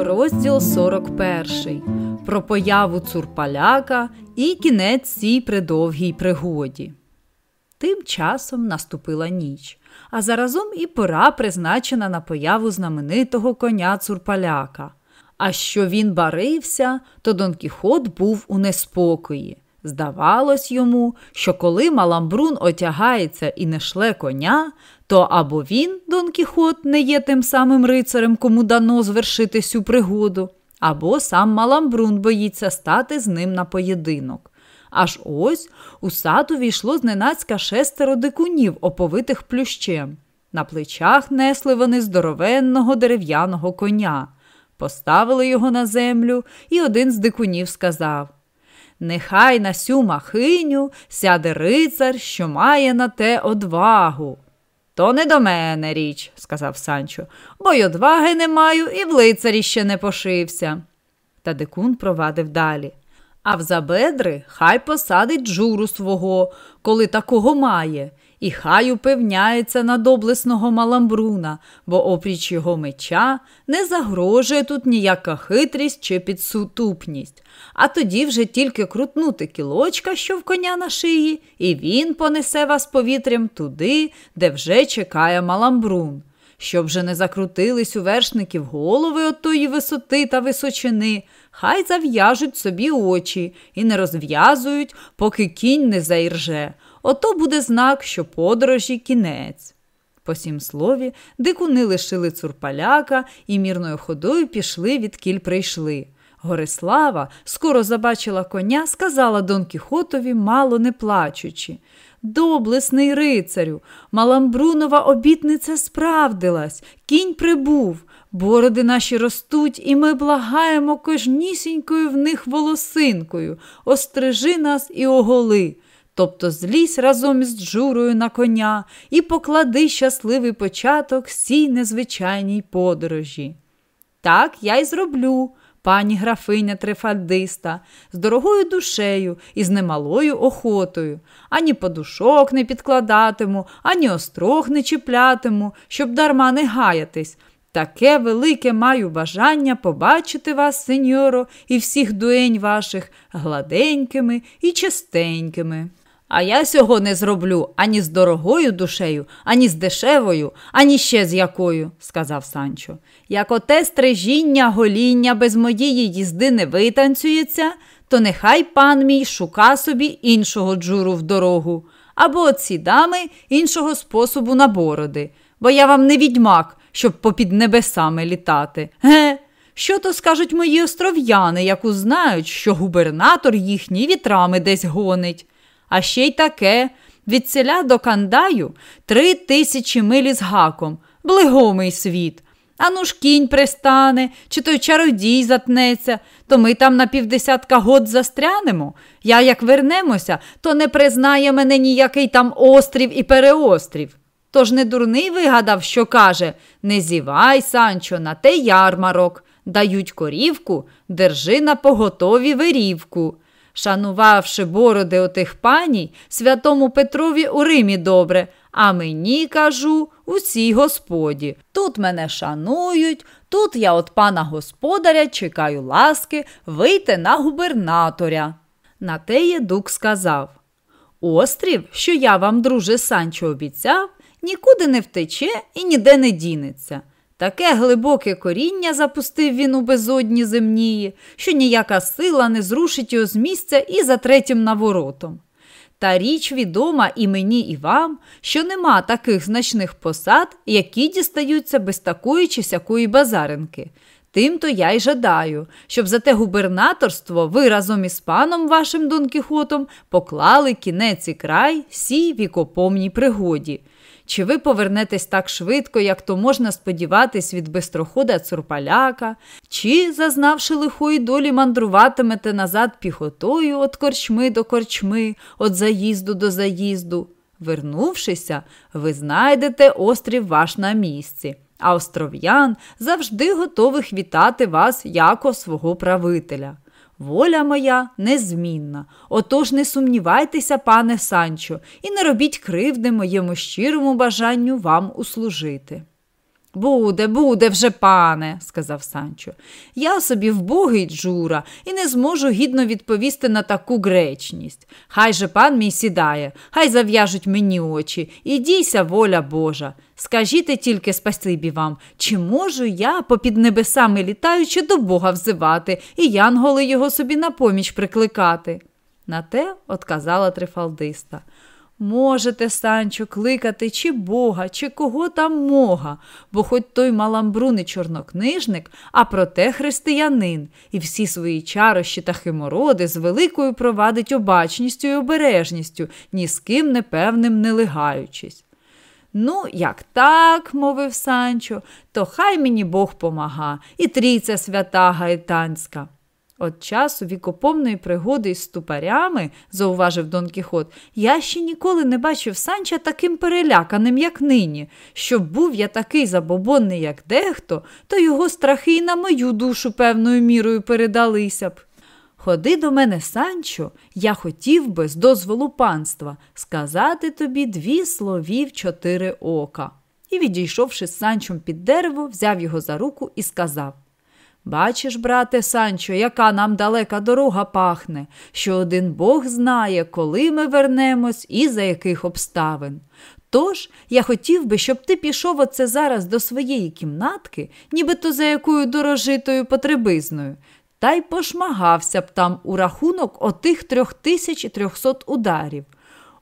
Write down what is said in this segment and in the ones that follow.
Розділ 41. Про появу цурпаляка і кінець цій придовгій пригоді. Тим часом наступила ніч, а заразом і пора призначена на появу знаменитого коня цурпаляка. А що він барився, то Дон Кіхот був у неспокої. Здавалось йому, що коли Маламбрун отягається і не шле коня, то або він, Дон Кіхот, не є тим самим рицарем, кому дано звершити цю пригоду, або сам Маламбрун боїться стати з ним на поєдинок. Аж ось у сад увійшло зненацька шестеро дикунів, оповитих плющем. На плечах несли вони здоровенного дерев'яного коня. Поставили його на землю, і один з дикунів сказав Нехай на сю махиню сяде рицар, що має на те одвагу. То не до мене річ, сказав Санчо, бо й одваги не маю і в лицарі ще не пошився. Та дикун провадив далі. А в забедри хай посадить журу свого, коли такого має, і хай упевняється на доблесного маламбруна, бо опріч його меча не загрожує тут ніяка хитрість чи підсутупність. А тоді вже тільки крутнути кілочка, що в коня на шиї, і він понесе вас повітрям туди, де вже чекає маламбрун. Щоб же не закрутились у вершників голови от тої висоти та височини, хай зав'яжуть собі очі і не розв'язують, поки кінь не заірже. Ото буде знак, що подорожі кінець. По сім слові, дикуни лишили цурпаляка і мірною ходою пішли, відкіль прийшли. Горислава скоро забачила коня, сказала Дон Кіхотові, мало не плачучи. Доблесний рицарю, Маламбрунова обітниця справдилась, кінь прибув, бороди наші ростуть, і ми благаємо кожнісінькою в них волосинкою, острижи нас і оголи. Тобто злізь разом із джурою на коня і поклади щасливий початок сій незвичайній подорожі. Так я й зроблю, пані графиня трифальдиста, з дорогою душею і з немалою охотою, ані подушок не підкладатиму, ані острог не чіплятиму, щоб дарма не гаятись. Таке велике маю бажання побачити вас, сеньоро, і всіх дуень ваших гладенькими і чистенькими. А я сього не зроблю ані з дорогою душею, ані з дешевою, ані ще з якою, сказав Санчо. Як оте стрижіння, гоління без моєї їзди не витанцюється, то нехай пан мій шука собі іншого джуру в дорогу, або оці дами іншого способу на бороди, бо я вам не відьмак, щоб попід небесами літати. Ге? Що то скажуть мої остров'яни, як узнають, що губернатор їхній вітрами десь гонить? А ще й таке від селя до Кандаю три тисячі милі з гаком, блигомий світ. Ану ж кінь пристане, чи той чародій затнеться, то ми там на півдесятка год застрянемо. Я, як вернемося, то не признає мене ніякий там острів і переострів. Тож не дурний вигадав, що каже Не зівай, Санчо, на те ярмарок. Дають корівку, держи на поготові вирівку. Шанувавши бороди отих паній, святому Петрові у Римі добре, а мені кажу усій господі. Тут мене шанують, тут я от пана господаря чекаю ласки вийти на губернаторя. На теє дук сказав Острів, що я вам, друже Санчо, обіцяв, нікуди не втече і ніде не дінеться. Таке глибоке коріння запустив він у безодні земнії, що ніяка сила не зрушить його з місця і за третім наворотом. Та річ відома і мені, і вам, що нема таких значних посад, які дістаються без такої чи сякої базаринки. Тим то я й жадаю, щоб за те губернаторство ви разом із паном вашим Дон Кіхотом поклали кінець і край сій вікопомній пригоді. Чи ви повернетесь так швидко, як то можна сподіватись від бистрохода цурпаляка, чи, зазнавши лихої долі, мандруватимете назад піхотою від корчми до корчми, від заїзду до заїзду? Вернувшися, ви знайдете острів ваш на місці, а остров'ян завжди готових вітати вас як свого правителя. Воля моя незмінна. Отож не сумнівайтеся, пане Санчо, і не робіть кривди моєму щирому бажанню вам услужити. Буде, буде вже, пане, сказав Санчо. Я собі вбогий джура і не зможу гідно відповісти на таку гречність. Хай же пан мій сідає, хай зав'яжуть мені очі, і дійся воля Божа. Скажіть тільки спасибі вам, чи можу я, попід небесами літаючи, до Бога взивати, і янголи його собі на поміч прикликати? На те отказала трифалдиста. Можете, Санчо, кликати чи Бога, чи кого там мога, бо хоч той маламбруний чорнокнижник, а проте християнин, і всі свої чарощі та химороди з великою провадить обачністю і обережністю, ні з ким непевним не лигаючись. Ну, як так, мовив Санчо, то хай мені Бог помага, і трійця свята гайтанська. От часу вікоповної пригоди із ступарями, зауважив Дон Кіхот, я ще ніколи не бачив Санча таким переляканим, як нині. Щоб був я такий забобонний, як дехто, то його страхи і на мою душу певною мірою передалися б. Ходи до мене, Санчо, я хотів би з дозволу панства сказати тобі дві словів чотири ока. І, відійшовши з Санчом під дерево, взяв його за руку і сказав Бачиш, брате Санчо, яка нам далека дорога пахне, що один Бог знає, коли ми вернемось і за яких обставин. Тож я хотів би, щоб ти пішов оце зараз до своєї кімнатки, нібито за якою дорожитою потребизною, та й пошмагався б там у рахунок отих трьох тисяч трьохсот ударів,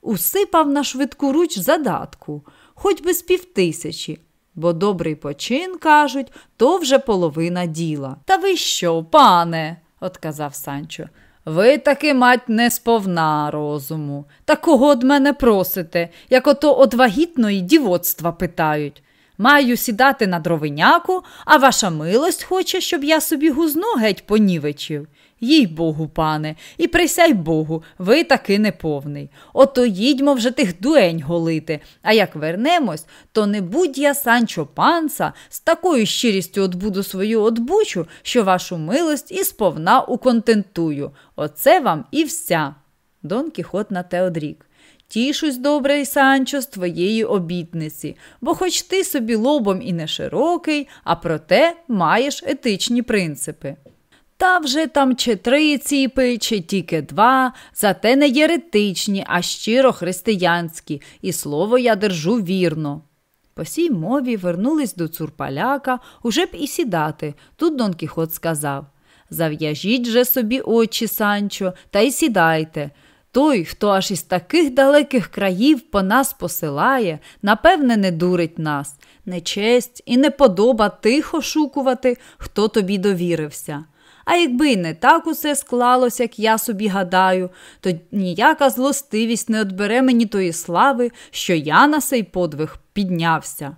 усипав на швидку руч задатку, хоч би з півтисячі бо добрий почин, кажуть, то вже половина діла. Та ви що, пане, отказав Санчо. Ви таки мать не сповна розуму. Та кого од мене просите, як ото од вагітної дівоцтва питають. Маю сідати на дровиняку, а ваша милость хоче, щоб я собі гузно геть понівечив. Їй Богу, пане, і присяй Богу, ви таки неповний. Ото їдьмо вже тих дуень голити. А як вернемось, то не будь я Санчо панца, з такою щирістю отбуду свою отбучу, що вашу милость і сповна уконтентую. Оце вам і вся. Дон Кіхот на те одрік. Тішусь, добрий Санчо, з твоєї обітниці, бо хоч ти собі лобом і не широкий, а проте маєш етичні принципи. Та вже там чи три ціпи, чи тільки два, зате не єретичні, а щиро християнські, і слово я держу вірно. По сій мові вернулись до цурпаляка, уже б і сідати. Тут Дон Кіхот сказав Зав'яжіть же собі очі, Санчо, та й сідайте. Той, хто аж із таких далеких країв по нас посилає, напевне, не дурить нас. Нечесть і не подоба тихо шукувати, хто тобі довірився. А якби й не так усе склалося, як я собі гадаю, то ніяка злостивість не отбере мені тої слави, що я на сей подвиг піднявся.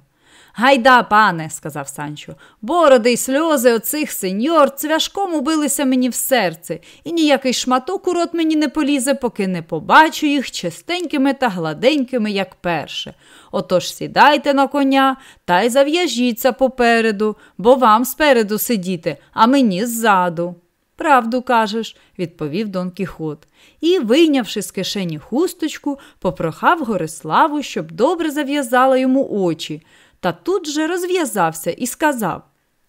Гайда, пане, сказав Санчо, бороди й сльози оцих сеньор цвяшком убилися мені в серце, і ніякий шматок у рот мені не полізе, поки не побачу їх чистенькими та гладенькими, як перше. Отож сідайте на коня та й зав'яжіться попереду, бо вам спереду сидіти, а мені ззаду. Правду кажеш, відповів Дон Кіхот, і, вийнявши з кишені хусточку, попрохав Гориславу, щоб добре зав'язала йому очі. Та тут же розв'язався і сказав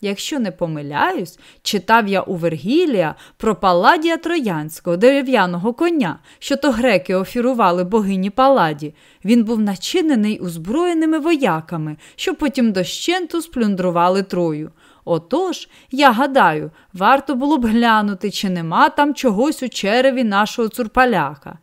Якщо не помиляюсь, читав я у Вергілія про Паладія Троянського, дерев'яного коня, що то греки офірували богині Паладі. Він був начинений озброєними вояками, що потім дощенту сплюндрували Трою. Отож, я гадаю, варто було б глянути, чи нема там чогось у череві нашого цурпаляка.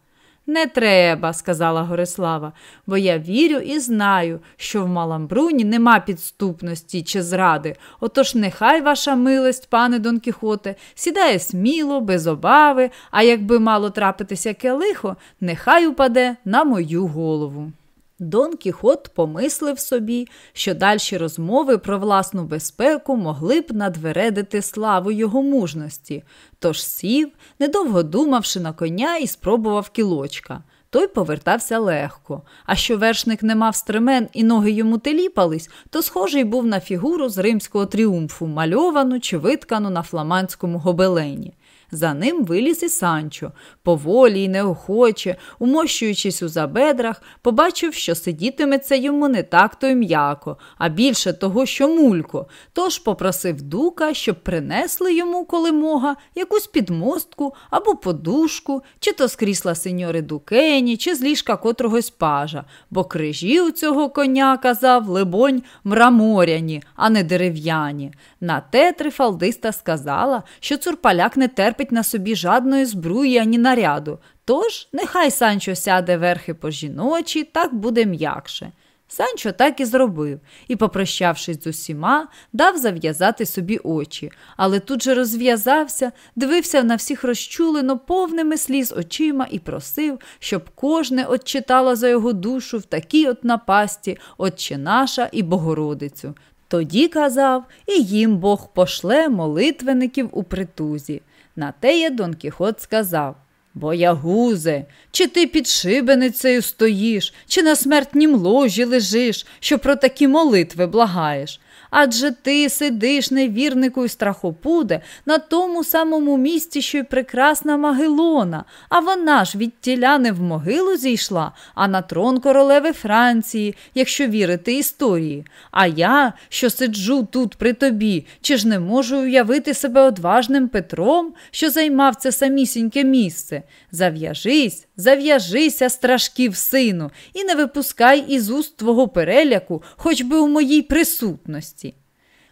Не треба, сказала Горислава, бо я вірю і знаю, що в Маламбруні нема підступності чи зради. Отож нехай ваша милость, пане Дон Кіхоте, сідає сміло, без обави, а якби мало трапитися яке лихо, нехай упаде на мою голову. Дон Кіхот помислив собі, що дальші розмови про власну безпеку могли б надвередити славу його мужності, тож сів, недовго думавши на коня і спробував кілочка. Той повертався легко, а що вершник не мав стремен і ноги йому теліпались, то схожий був на фігуру з римського тріумфу, мальовану чи виткану на фламандському гобелені. За ним виліз і Санчо, поволі й неохоче, умощуючись у забедрах, побачив, що сидітиметься йому не так то й м'яко, а більше того, що мулько. Тож попросив дука, щоб принесли йому, коли мога, якусь підмостку або подушку, чи то з крісла сеньори Дукені, чи з ліжка котрогось пажа, бо крижі у цього коня казав, либонь, мраморяні, а не дерев'яні. На те трифалдиста сказала, що цурпаляк не терпить на собі жадної збруї ані наряду. Тож нехай Санчо сяде верхи по жіночі, так буде м'якше. Санчо так і зробив і, попрощавшись з усіма, дав зав'язати собі очі, але тут же розв'язався, дивився на всіх розчулено повними сліз очима і просив, щоб кожне отчитало за його душу в такій от напасті, Отче наша і Богородицю. Тоді казав, і їм Бог пошле молитвеників у притузі. На теє Дон Кіхот сказав Боягузе, чи ти під шибеницею стоїш, чи на смертнім ложі лежиш, що про такі молитви благаєш? Адже ти сидиш, невірнику й страхопуде, на тому самому місці, що й прекрасна Магелона, а вона ж від тіля не в могилу зійшла, а на трон королеви Франції, якщо вірити історії. А я, що сиджу тут при тобі, чи ж не можу уявити себе одважним Петром, що займав це самісіньке місце? Зав'яжись, зав'яжися, страшків сину, і не випускай із уст твого переляку, хоч би у моїй присутності.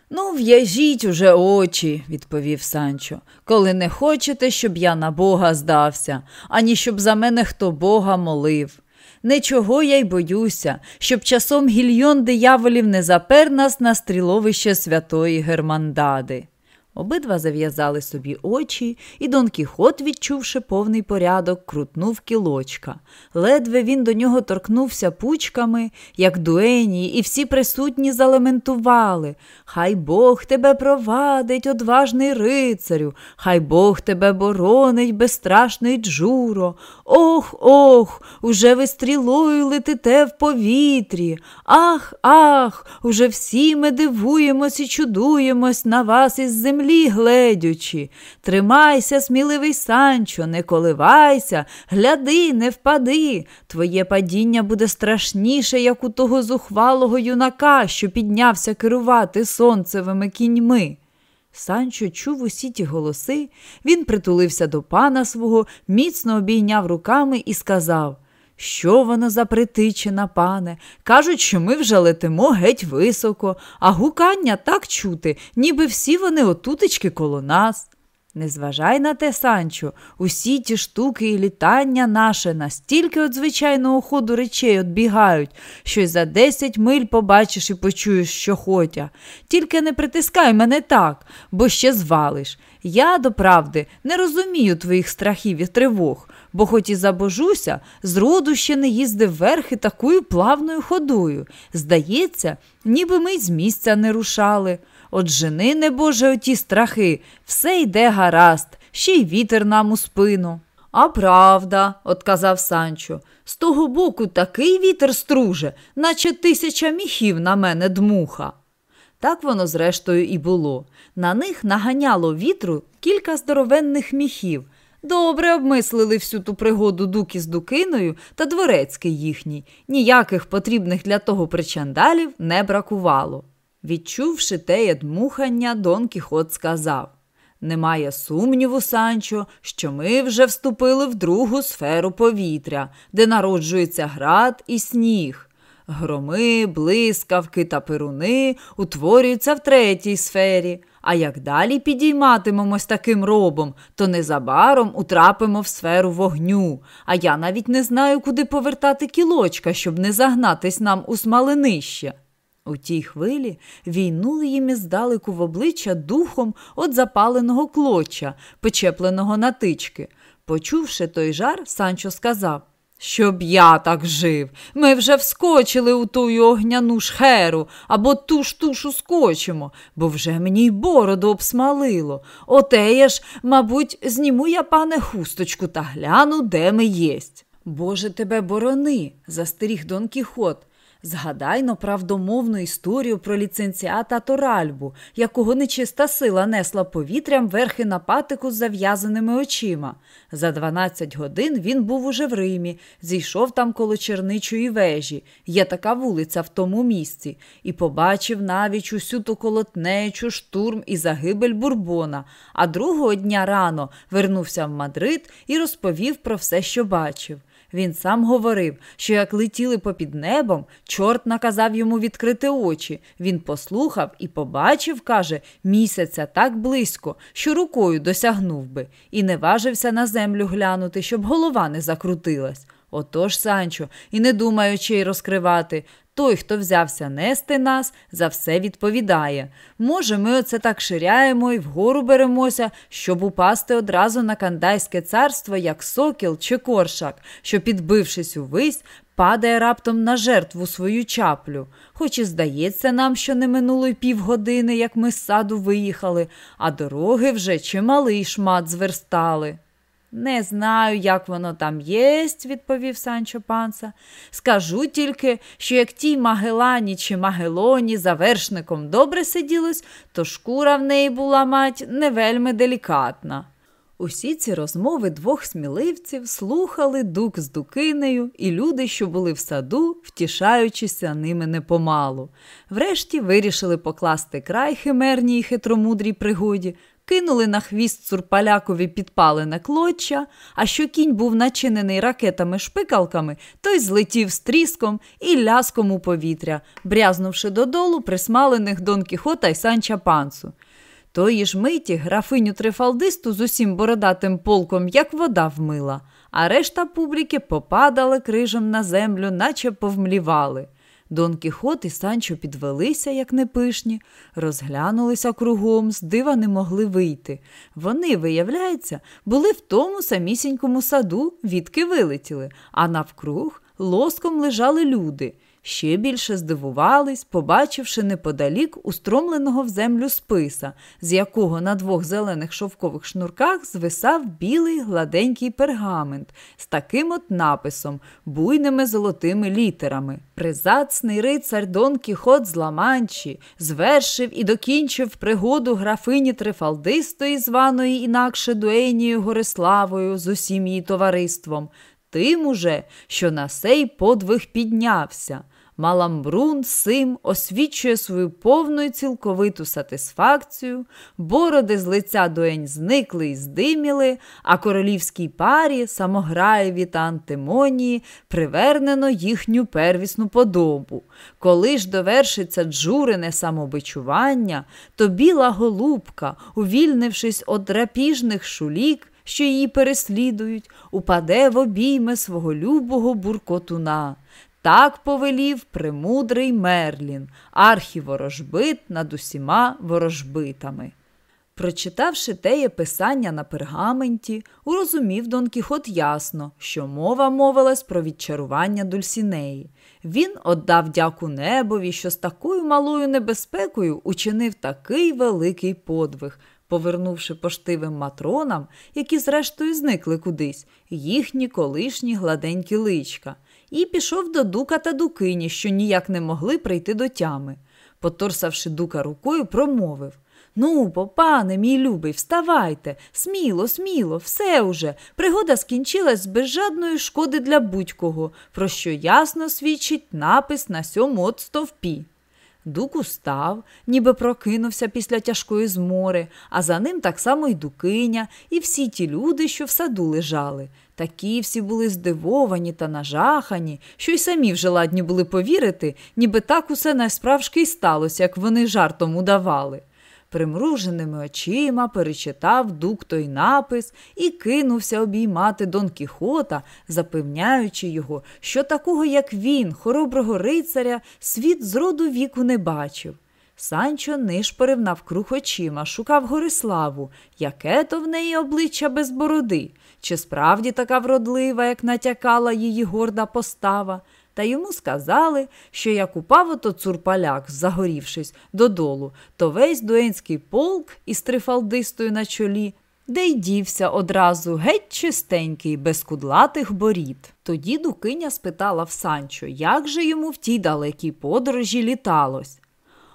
Ну, в'яжіть уже очі, відповів Санчо, коли не хочете, щоб я на Бога здався, ані щоб за мене хто Бога молив. Нічого я й боюся, щоб часом гільйон дияволів не запер нас на стріловище святої Германдади. Обидва зав'язали собі очі, і Дон Кіхот, відчувши повний порядок, крутнув кілочка. Ледве він до нього торкнувся пучками, як дуені, і всі присутні залементували. Хай Бог тебе провадить, одважний рицарю, хай Бог тебе боронить, безстрашний джуро. Ох, ох, уже ви стрілою летите в повітрі. Ах, ах, уже всі ми дивуємось і чудуємось на вас із землі землі гледючи. Тримайся, сміливий Санчо, не коливайся, гляди, не впади. Твоє падіння буде страшніше, як у того зухвалого юнака, що піднявся керувати сонцевими кіньми. Санчо чув усі ті голоси, він притулився до пана свого, міцно обійняв руками і сказав що воно за притичина, пане? Кажуть, що ми вже летимо геть високо, а гукання так чути, ніби всі вони отутечки коло нас. Не зважай на те, Санчо, усі ті штуки і літання наше настільки від звичайного ходу речей відбігають, що й за десять миль побачиш і почуєш, що хотя. Тільки не притискай мене так, бо ще звалиш. Я, до правди, не розумію твоїх страхів і тривог бо, хоч і забожуся, зроду ще не їздив верхи такою плавною ходою. Здається, ніби ми й з місця не рушали. От жени, небоже, оті страхи, все йде гаразд, ще й вітер нам у спину. А правда, отказав Санчо, з того боку такий вітер струже, наче тисяча міхів на мене дмуха. Так воно, зрештою, і було. На них наганяло вітру кілька здоровенних міхів, Добре обмислили всю ту пригоду дуки з дукиною та дворецький їхній. Ніяких потрібних для того причандалів не бракувало. Відчувши теє дмухання, Дон Кіхот сказав Немає сумніву, Санчо, що ми вже вступили в другу сферу повітря, де народжується град і сніг. Громи, блискавки та перуни утворюються в третій сфері. А як далі підійматимемось таким робом, то незабаром утрапимо в сферу вогню. А я навіть не знаю, куди повертати кілочка, щоб не загнатись нам у смаленище. У тій хвилі війнули їм іздалеку в обличчя духом от запаленого клоча, печепленого на тички. Почувши той жар, Санчо сказав щоб я так жив. Ми вже вскочили у тую огняну шхеру або ту ж тушу скочимо, бо вже мені й бороду обсмалило. Отеє ж, мабуть, зніму я, пане, хусточку та гляну, де ми єсть. Боже тебе борони, застеріг Дон Кіхот. Згадайно правдомовну історію про ліцензіата Торальбу, якого нечиста сила несла повітрям верхи на патику з зав'язаними очима. За 12 годин він був уже в Римі, зійшов там коло черничої вежі, є така вулиця в тому місці, і побачив навіть усю ту колотнечу, штурм і загибель Бурбона. А другого дня рано вернувся в Мадрид і розповів про все, що бачив. Він сам говорив, що як летіли попід небом, чорт наказав йому відкрити очі. Він послухав і побачив, каже, місяця так близько, що рукою досягнув би, і не важився на землю глянути, щоб голова не закрутилась. Отож, Санчо, і не думаючи й розкривати, той, хто взявся нести нас, за все відповідає. Може, ми оце так ширяємо і вгору беремося, щоб упасти одразу на кандайське царство, як сокіл чи коршак, що, підбившись увись, падає раптом на жертву свою чаплю. Хоч і здається нам, що не минуло й півгодини, як ми з саду виїхали, а дороги вже чималий шмат зверстали. Не знаю, як воно там єсть, відповів Санчо Панса. Скажу тільки, що як тій Магелані чи Магелоні за вершником добре сиділось, то шкура в неї була мать не вельми делікатна. Усі ці розмови двох сміливців слухали дук з дукинею, і люди, що були в саду, втішаючися ними непомалу. Врешті вирішили покласти край химерній хитромудрій пригоді, кинули на хвіст цурпалякові підпалене клоча, а що кінь був начинений ракетами-шпикалками, той злетів з тріском і ляском у повітря, брязнувши додолу присмалених Дон Кіхота й Санча Пансу. Тої ж миті графиню трифалдисту з усім бородатим полком, як вода вмила, а решта публіки попадали крижем на землю, наче повмлівали. Дон Кіхот і Санчо підвелися, як непишні, розглянулися кругом, з дива не могли вийти. Вони, виявляється, були в тому самісінькому саду, відки вилетіли, а навкруг лоском лежали люди. Ще більше здивувались, побачивши неподалік устромленого в землю списа, з якого на двох зелених шовкових шнурках звисав білий гладенький пергамент з таким от написом, буйними золотими літерами. Призацний рицар Дон Кіхот з Ламанчі звершив і докінчив пригоду графині Трифалдистої, званої інакше Дуенією Гориславою з усім її товариством. Тим уже, що на сей подвиг піднявся. Маламбрун сим освічує свою повну і цілковиту сатисфакцію, бороди з лиця доень зникли і здиміли, а королівській парі, самограєві та антимонії привернено їхню первісну подобу. Коли ж довершиться джурине самобичування, то біла голубка, увільнившись од драпіжних шулік, що її переслідують, упаде в обійми свого любого буркотуна. Так повелів премудрий Мерлін, архіворожбит над усіма ворожбитами. Прочитавши теє писання на пергаменті, урозумів Дон Кіхот ясно, що мова мовилась про відчарування Дульсінеї. Він отдав дяку небові, що з такою малою небезпекою учинив такий великий подвиг, повернувши поштивим матронам, які зрештою зникли кудись, їхні колишні гладенькі личка і пішов до дука та дукині, що ніяк не могли прийти до тями. Поторсавши дука рукою, промовив Ну, попане, мій любий, вставайте, сміло, сміло, все уже. Пригода скінчилась з безжадної шкоди для будь-кого, про що ясно свідчить напис на сьому от стовпі. Дук устав, ніби прокинувся після тяжкої змори, а за ним так само й дукиня, і всі ті люди, що в саду лежали. Такі всі були здивовані та нажахані, що й самі вже ладні були повірити, ніби так усе найсправжки й сталося, як вони жартом удавали. Примруженими очима перечитав дук той напис і кинувся обіймати Дон Кіхота, запевняючи його, що такого, як він, хороброго рицаря, світ з роду віку не бачив. Санчо нишпорив навкруг очима, шукав Гориславу, яке то в неї обличчя без бороди, чи справді така вродлива, як натякала її горда постава. Та йому сказали, що як упав ото цурпаляк, загорівшись додолу, то весь дуенський полк із трифалдистою на чолі де й дівся одразу геть чистенький, без кудлатих борід. Тоді Дукиня спитала в Санчо, як же йому в тій далекій подорожі літалось.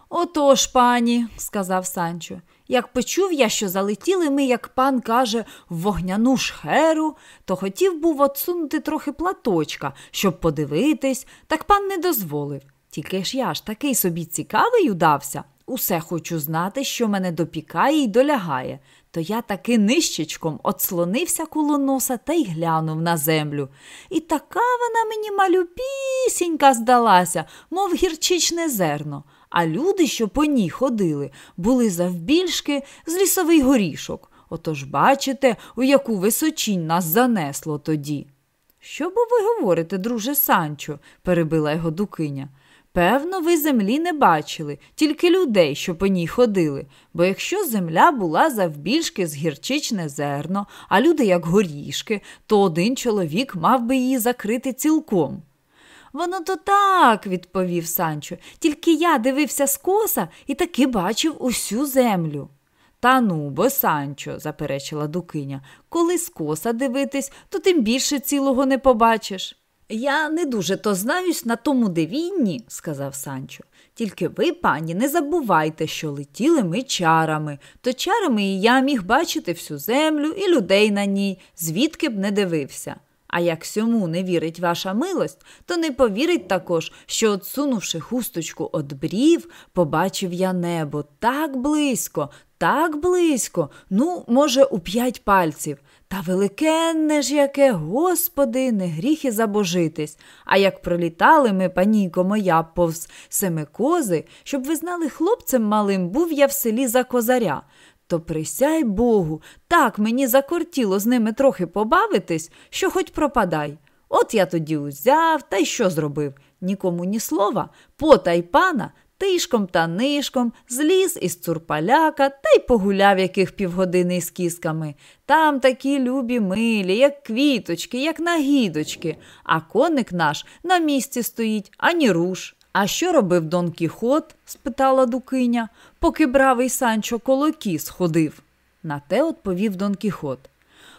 Отож, пані, сказав Санчо, як почув я, що залетіли ми, як пан каже, в вогняну шхеру, то хотів був отсунути трохи платочка, щоб подивитись, так пан не дозволив. Тільки ж я ж такий собі цікавий удався. Усе хочу знати, що мене допікає і долягає. То я таки нищечком отслонився коло носа та й глянув на землю. І така вона мені малюпісінька здалася, мов гірчичне зерно. А люди, що по ній ходили, були завбільшки з лісовий горішок. Отож бачите, у яку височінь нас занесло тоді. Що бо ви говорите, друже Санчо? перебила його дукиня. Певно, ви землі не бачили, тільки людей, що по ній ходили, бо якщо земля була завбільшки з гірчичне зерно, а люди як горішки, то один чоловік мав би її закрити цілком. Воно то так, відповів Санчо, тільки я дивився скоса і таки бачив усю землю. Та ну, бо, Санчо, заперечила Дукиня, коли скоса дивитись, то тим більше цілого не побачиш. Я не дуже то знаюсь на тому дивінні, сказав Санчо. Тільки ви, пані, не забувайте, що летіли ми чарами, то чарами і я міг бачити всю землю і людей на ній, звідки б не дивився. А як сьому не вірить ваша милость, то не повірить також, що, отсунувши хусточку од брів, побачив я небо так близько, так близько, ну, може, у п'ять пальців. Та великенне ж яке, господи, не гріх і забожитись. А як пролітали ми, панійко моя, повз семикози, щоб ви знали, хлопцем малим був я в селі за козаря. То присяй Богу, так мені закортіло з ними трохи побавитись, що хоч пропадай. От я тоді узяв та й що зробив? Нікому ні слова, потай пана тишком та нишком зліз із цурпаляка та й погуляв яких півгодини із кісками. Там такі любі милі, як квіточки, як нагідочки, а коник наш на місці стоїть, ані руш. А що робив Дон Кіхот? спитала Дукиня, поки бравий Санчо колокі сходив. ходив. На те відповів Дон Кіхот.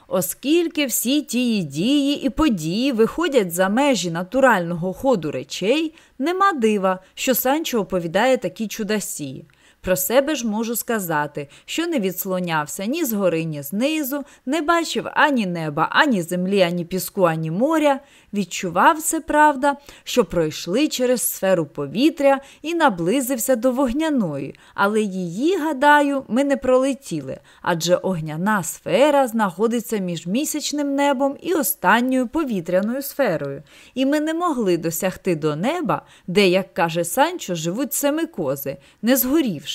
Оскільки всі тії дії і події виходять за межі натурального ходу речей, нема дива, що Санчо оповідає такі чудасі. Про себе ж можу сказати, що не відслонявся ні згори, ні знизу, не бачив ані неба, ані землі, ані піску, ані моря. Відчував це, правда, що пройшли через сферу повітря і наблизився до вогняної, але її, гадаю, ми не пролетіли, адже огняна сфера знаходиться між місячним небом і останньою повітряною сферою, і ми не могли досягти до неба, де, як каже Санчо, живуть семикози, не згорівши.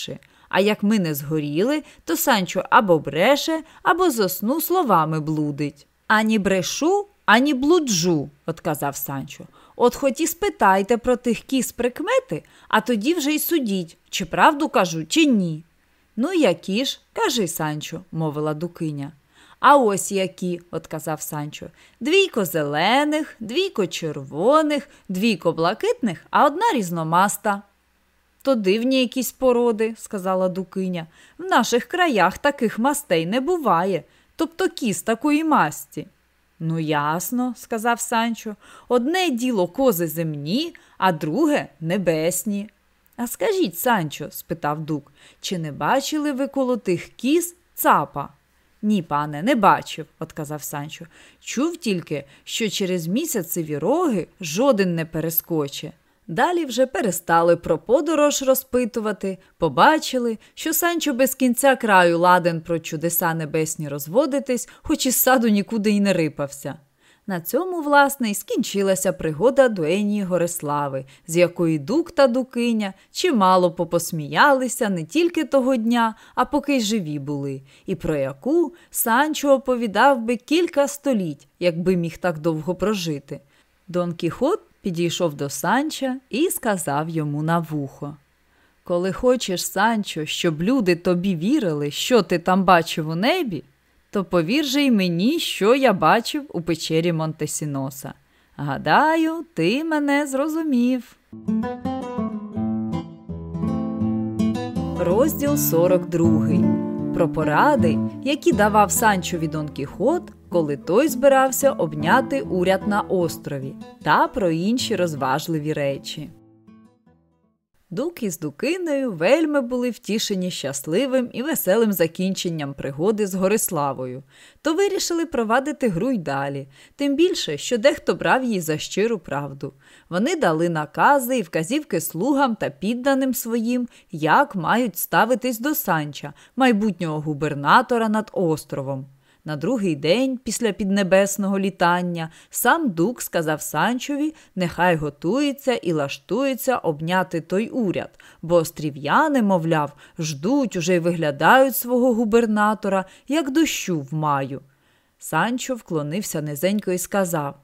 А як ми не згоріли, то Санчо або бреше, або зосну словами блудить. Ані брешу, ані блуджу, отказав Санчо. От хоч і спитайте про тих кіз прикмети, а тоді вже й судіть, чи правду кажу, чи ні. Ну, які ж, кажи, Санчо, мовила Дукиня. А ось які, отказав Санчо. Двійко зелених, двійко червоних, двійко блакитних, а одна різномаста. То дивні якісь породи, сказала Дукиня. В наших краях таких мастей не буває, тобто кіз такої масті. Ну, ясно, сказав Санчо, одне діло кози земні, а друге небесні. А скажіть, Санчо, спитав дук, чи не бачили ви коло тих кіз цапа? Ні, пане, не бачив, отказав Санчо. Чув тільки, що через місяцеві роги жоден не перескоче. Далі вже перестали про подорож розпитувати, побачили, що Санчо без кінця краю ладен про чудеса небесні розводитись, хоч із саду нікуди й не рипався. На цьому, власне, і скінчилася пригода дуенії Горислави, з якої дук та дукиня чимало попосміялися не тільки того дня, а поки й живі були, і про яку Санчо оповідав би кілька століть, якби міг так довго прожити. Дон Кіхот підійшов до Санча і сказав йому на вухо. Коли хочеш, Санчо, щоб люди тобі вірили, що ти там бачив у небі, то повір же й мені, що я бачив у печері Монтесіноса. Гадаю, ти мене зрозумів. Розділ 42. Про поради, які давав Санчові Дон Кіхот, коли той збирався обняти уряд на острові, та про інші розважливі речі. Дук із Дукиною вельми були втішені щасливим і веселим закінченням пригоди з Гориславою, то вирішили провадити гру й далі, тим більше, що дехто брав її за щиру правду. Вони дали накази і вказівки слугам та підданим своїм, як мають ставитись до санча, майбутнього губернатора над островом. На другий день, після піднебесного літання, сам дук сказав Санчові, нехай готується і лаштується обняти той уряд, бо острів'яни, мовляв, ждуть уже й виглядають свого губернатора, як дощу в маю. Санчо вклонився низенько і сказав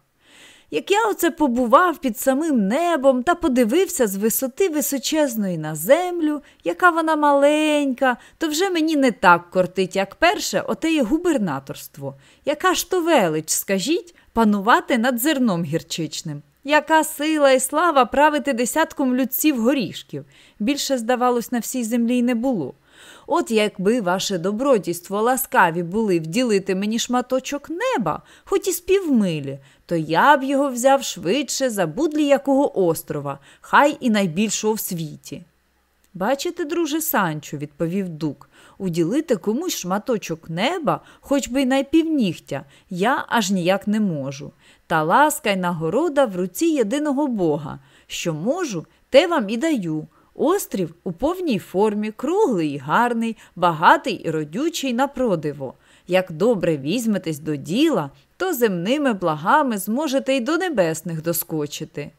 як я оце побував під самим небом та подивився з висоти височезної на землю, яка вона маленька, то вже мені не так кортить, як перше, отеє губернаторство. Яка ж то велич, скажіть, панувати над зерном гірчичним? Яка сила і слава правити десятком людців горішків? Більше, здавалось, на всій землі й не було. От якби ваше добродійство ласкаві були вділити мені шматочок неба, хоч і з півмилі, то я б його взяв швидше за будлі якого острова, хай і найбільшого в світі. Бачите, друже Санчо, відповів дук, уділити комусь шматочок неба, хоч би й найпівнігтя, я аж ніяк не можу. Та ласка й нагорода в руці єдиного Бога. Що можу, те вам і даю. Острів у повній формі, круглий і гарний, багатий і родючий на продиво. Як добре візьметесь до діла, то земними благами зможете й до небесних доскочити.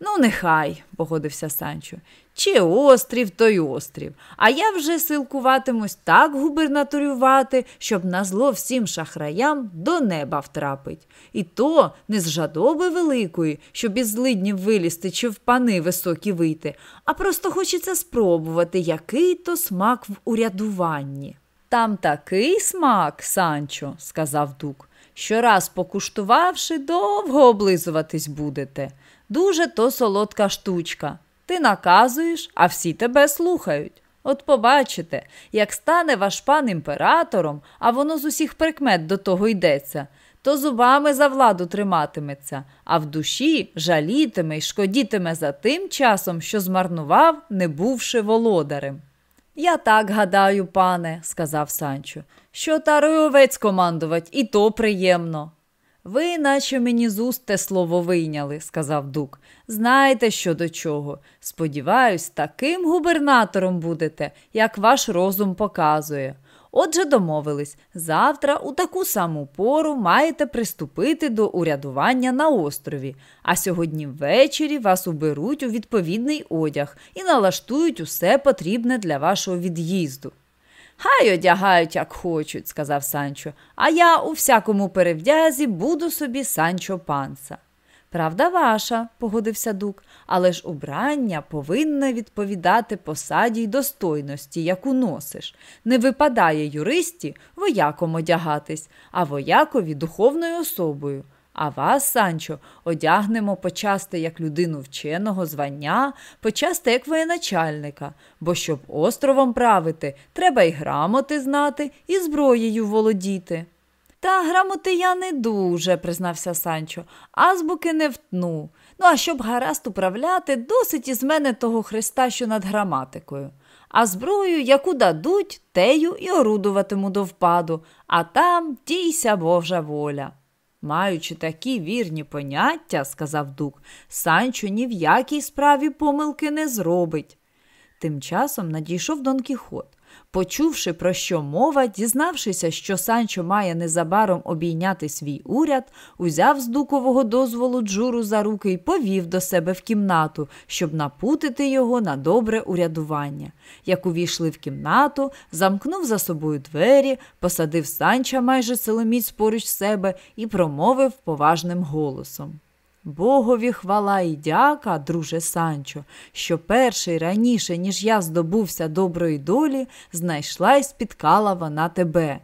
Ну, нехай, погодився Санчо. Чи острів, то й острів. А я вже силкуватимусь так губернаторювати, щоб на зло всім шахраям до неба втрапить. І то не з жадоби великої, щоб із злиднів вилізти чи в пани високі вийти, а просто хочеться спробувати, який то смак в урядуванні. Там такий смак, Санчо, сказав дук, що раз покуштувавши, довго облизуватись будете. Дуже то солодка штучка. Ти наказуєш, а всі тебе слухають. От побачите, як стане ваш пан імператором, а воно з усіх прикмет до того йдеться, то зубами за владу триматиметься, а в душі жалітиме й шкодітиме за тим часом, що змарнував, не бувши володарем. Я так гадаю, пане, сказав Санчо, що тарою овець командувати, і то приємно. Ви, наче мені з уст те слово вийняли, сказав дук. Знаєте, що до чого. Сподіваюсь, таким губернатором будете, як ваш розум показує. Отже, домовились, завтра у таку саму пору маєте приступити до урядування на острові, а сьогодні ввечері вас уберуть у відповідний одяг і налаштують усе потрібне для вашого від'їзду. Хай одягають, як хочуть, сказав Санчо, а я у всякому перевдязі буду собі Санчо панса. Правда ваша, погодився дук, але ж убрання повинне відповідати посаді й достойності, яку носиш. Не випадає юристі вояком одягатись, а воякові духовною особою. А вас, Санчо, одягнемо почасти як людину вченого звання, почасти як воєначальника, бо щоб островом правити, треба й грамоти знати, і зброєю володіти. Та грамоти я не дуже, признався Санчо, азбуки не втну. Ну, а щоб гаразд управляти, досить із мене того Христа, що над граматикою. А зброю, яку дадуть, тею і орудуватиму до впаду, а там тійся Божа воля. Маючи такі вірні поняття, сказав дук, Санчо ні в якій справі помилки не зробить. Тим часом надійшов Дон Кіхот. Почувши, про що мова, дізнавшися, що Санчо має незабаром обійняти свій уряд, узяв з дукового дозволу Джуру за руки і повів до себе в кімнату, щоб напутити його на добре урядування. Як увійшли в кімнату, замкнув за собою двері, посадив Санча майже силоміць поруч себе і промовив поважним голосом. Богові хвала і дяка, друже Санчо, що перший раніше, ніж я здобувся доброї долі, знайшла і спіткала вона тебе.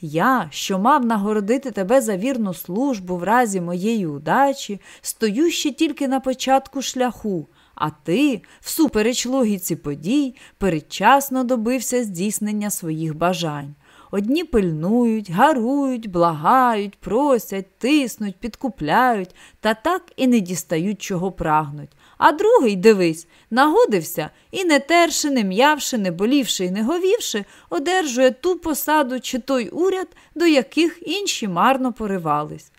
Я, що мав нагородити тебе за вірну службу в разі моєї удачі, стою ще тільки на початку шляху, А ти, всупереч логіці подій, передчасно добився здійснення своїх бажань. Одні пильнують, гарують, благають, просять, тиснуть, підкупляють та так і не дістають, чого прагнуть. А другий, дивись, нагодився і не терши, не м'явши, не болівши і не говівши, одержує ту посаду чи той уряд, до яких інші марно поривались.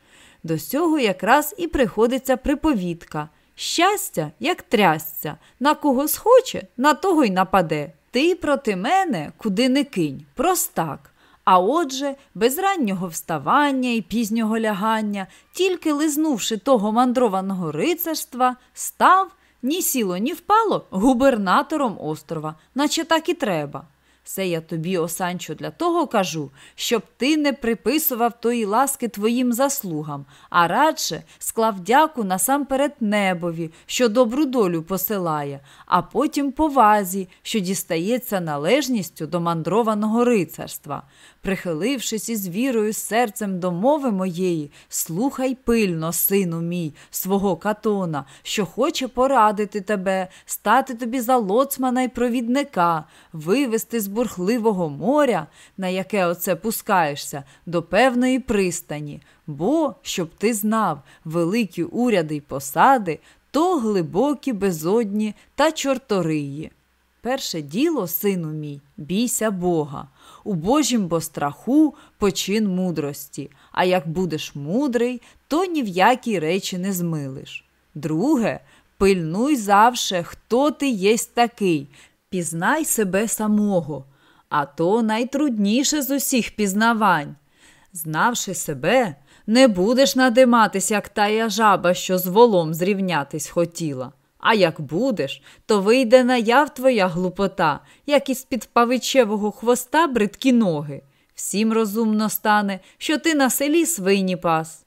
До цього якраз і приходиться приповідка. Щастя, як трясця, на кого схоче, на того й нападе. Ти проти мене куди не кинь, простак. А отже, без раннього вставання і пізнього лягання, тільки лизнувши того мандрованого рицарства, став ні сіло, ні впало губернатором острова, наче так і треба. Це я тобі, Осанчо, для того кажу, щоб ти не приписував тої ласки твоїм заслугам, а радше склав дяку насамперед небові, що добру долю посилає, а потім повазі, що дістається належністю до мандрованого рицарства. Прихилившись із вірою серцем до мови моєї, слухай пильно, сину мій, свого катона, що хоче порадити тебе, стати тобі за лоцмана й провідника, вивести з бурхливого моря, на яке оце пускаєшся, до певної пристані, бо, щоб ти знав, великі уряди й посади то глибокі безодні та чорториї. Перше діло, сину мій, бійся Бога. У Божім бо страху почин мудрості, а як будеш мудрий, то ні в якій речі не змилиш. Друге, пильнуй завше, хто ти єсть такий, пізнай себе самого, а то найтрудніше з усіх пізнавань. Знавши себе, не будеш надиматись, як тая жаба, що з волом зрівнятись хотіла. А як будеш, то вийде наяв твоя глупота, як із під павичевого хвоста бридкі ноги. Всім розумно стане, що ти на селі свині пас.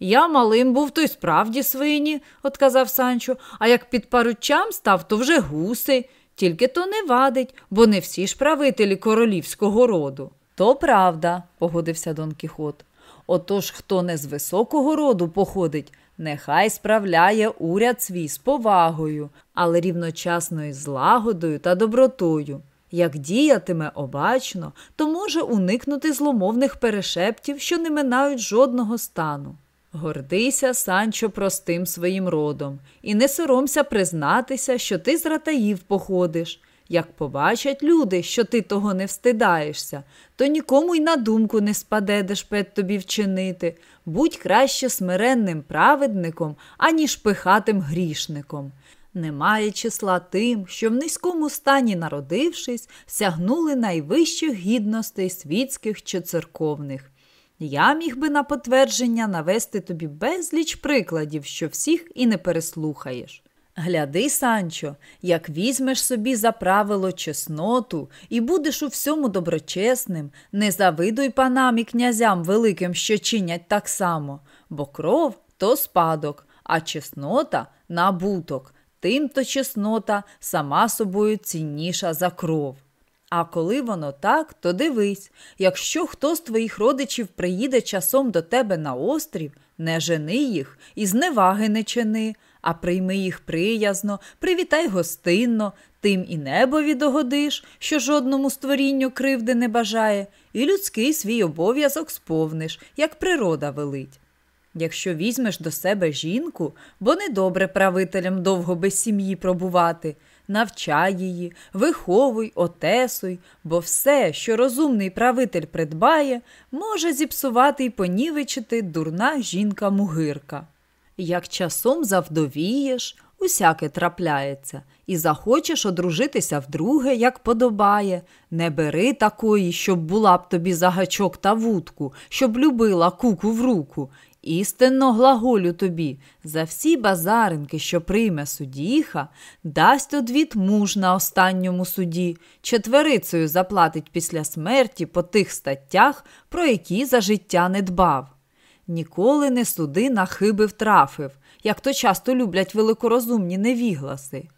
Я малим був, то й справді свині, отказав Санчо, а як під паручам став, то вже гуси. Тільки то не вадить, бо не всі ж правителі королівського роду. То правда, погодився Дон Кіхот. Отож, хто не з високого роду походить, нехай справляє уряд свій з повагою, але рівночасно із злагодою та добротою. Як діятиме обачно, то може уникнути зломовних перешептів, що не минають жодного стану. Гордися, Санчо, простим своїм родом, і не соромся признатися, що ти з ратаїв походиш. Як побачать люди, що ти того не встидаєшся, то нікому й на думку не спаде дешпет тобі вчинити. Будь краще смиренним праведником, аніж пихатим грішником. Немає числа тим, що в низькому стані народившись, сягнули найвищих гідностей світських чи церковних. Я міг би на потвердження навести тобі безліч прикладів, що всіх і не переслухаєш. Гляди, Санчо, як візьмеш собі за правило чесноту і будеш у всьому доброчесним, не завидуй панам і князям великим, що чинять так само, бо кров то спадок, а чеснота набуток. Тим-то чеснота сама собою цінніша за кров. А коли воно так, то дивись, якщо хто з твоїх родичів приїде часом до тебе на острів, не жени їх і зневаги не чини, а прийми їх приязно, привітай гостинно, тим і небові догодиш, що жодному створінню кривди не бажає, і людський свій обов'язок сповниш, як природа велить. Якщо візьмеш до себе жінку, бо недобре правителям довго без сім'ї пробувати, навчай її, виховуй, отесуй, бо все, що розумний правитель придбає, може зіпсувати й понівечити дурна жінка-мугирка. Як часом завдовієш, усяке трапляється, і захочеш одружитися вдруге, як подобає, не бери такої, щоб була б тобі за гачок та вудку, щоб любила куку в руку. Істинно глаголю тобі, за всі базаринки, що прийме судіха, дасть одвід муж на останньому суді, четверицею заплатить після смерті по тих статтях, про які за життя не дбав. Ніколи не суди на хиби втрафив, як то часто люблять великорозумні невігласи.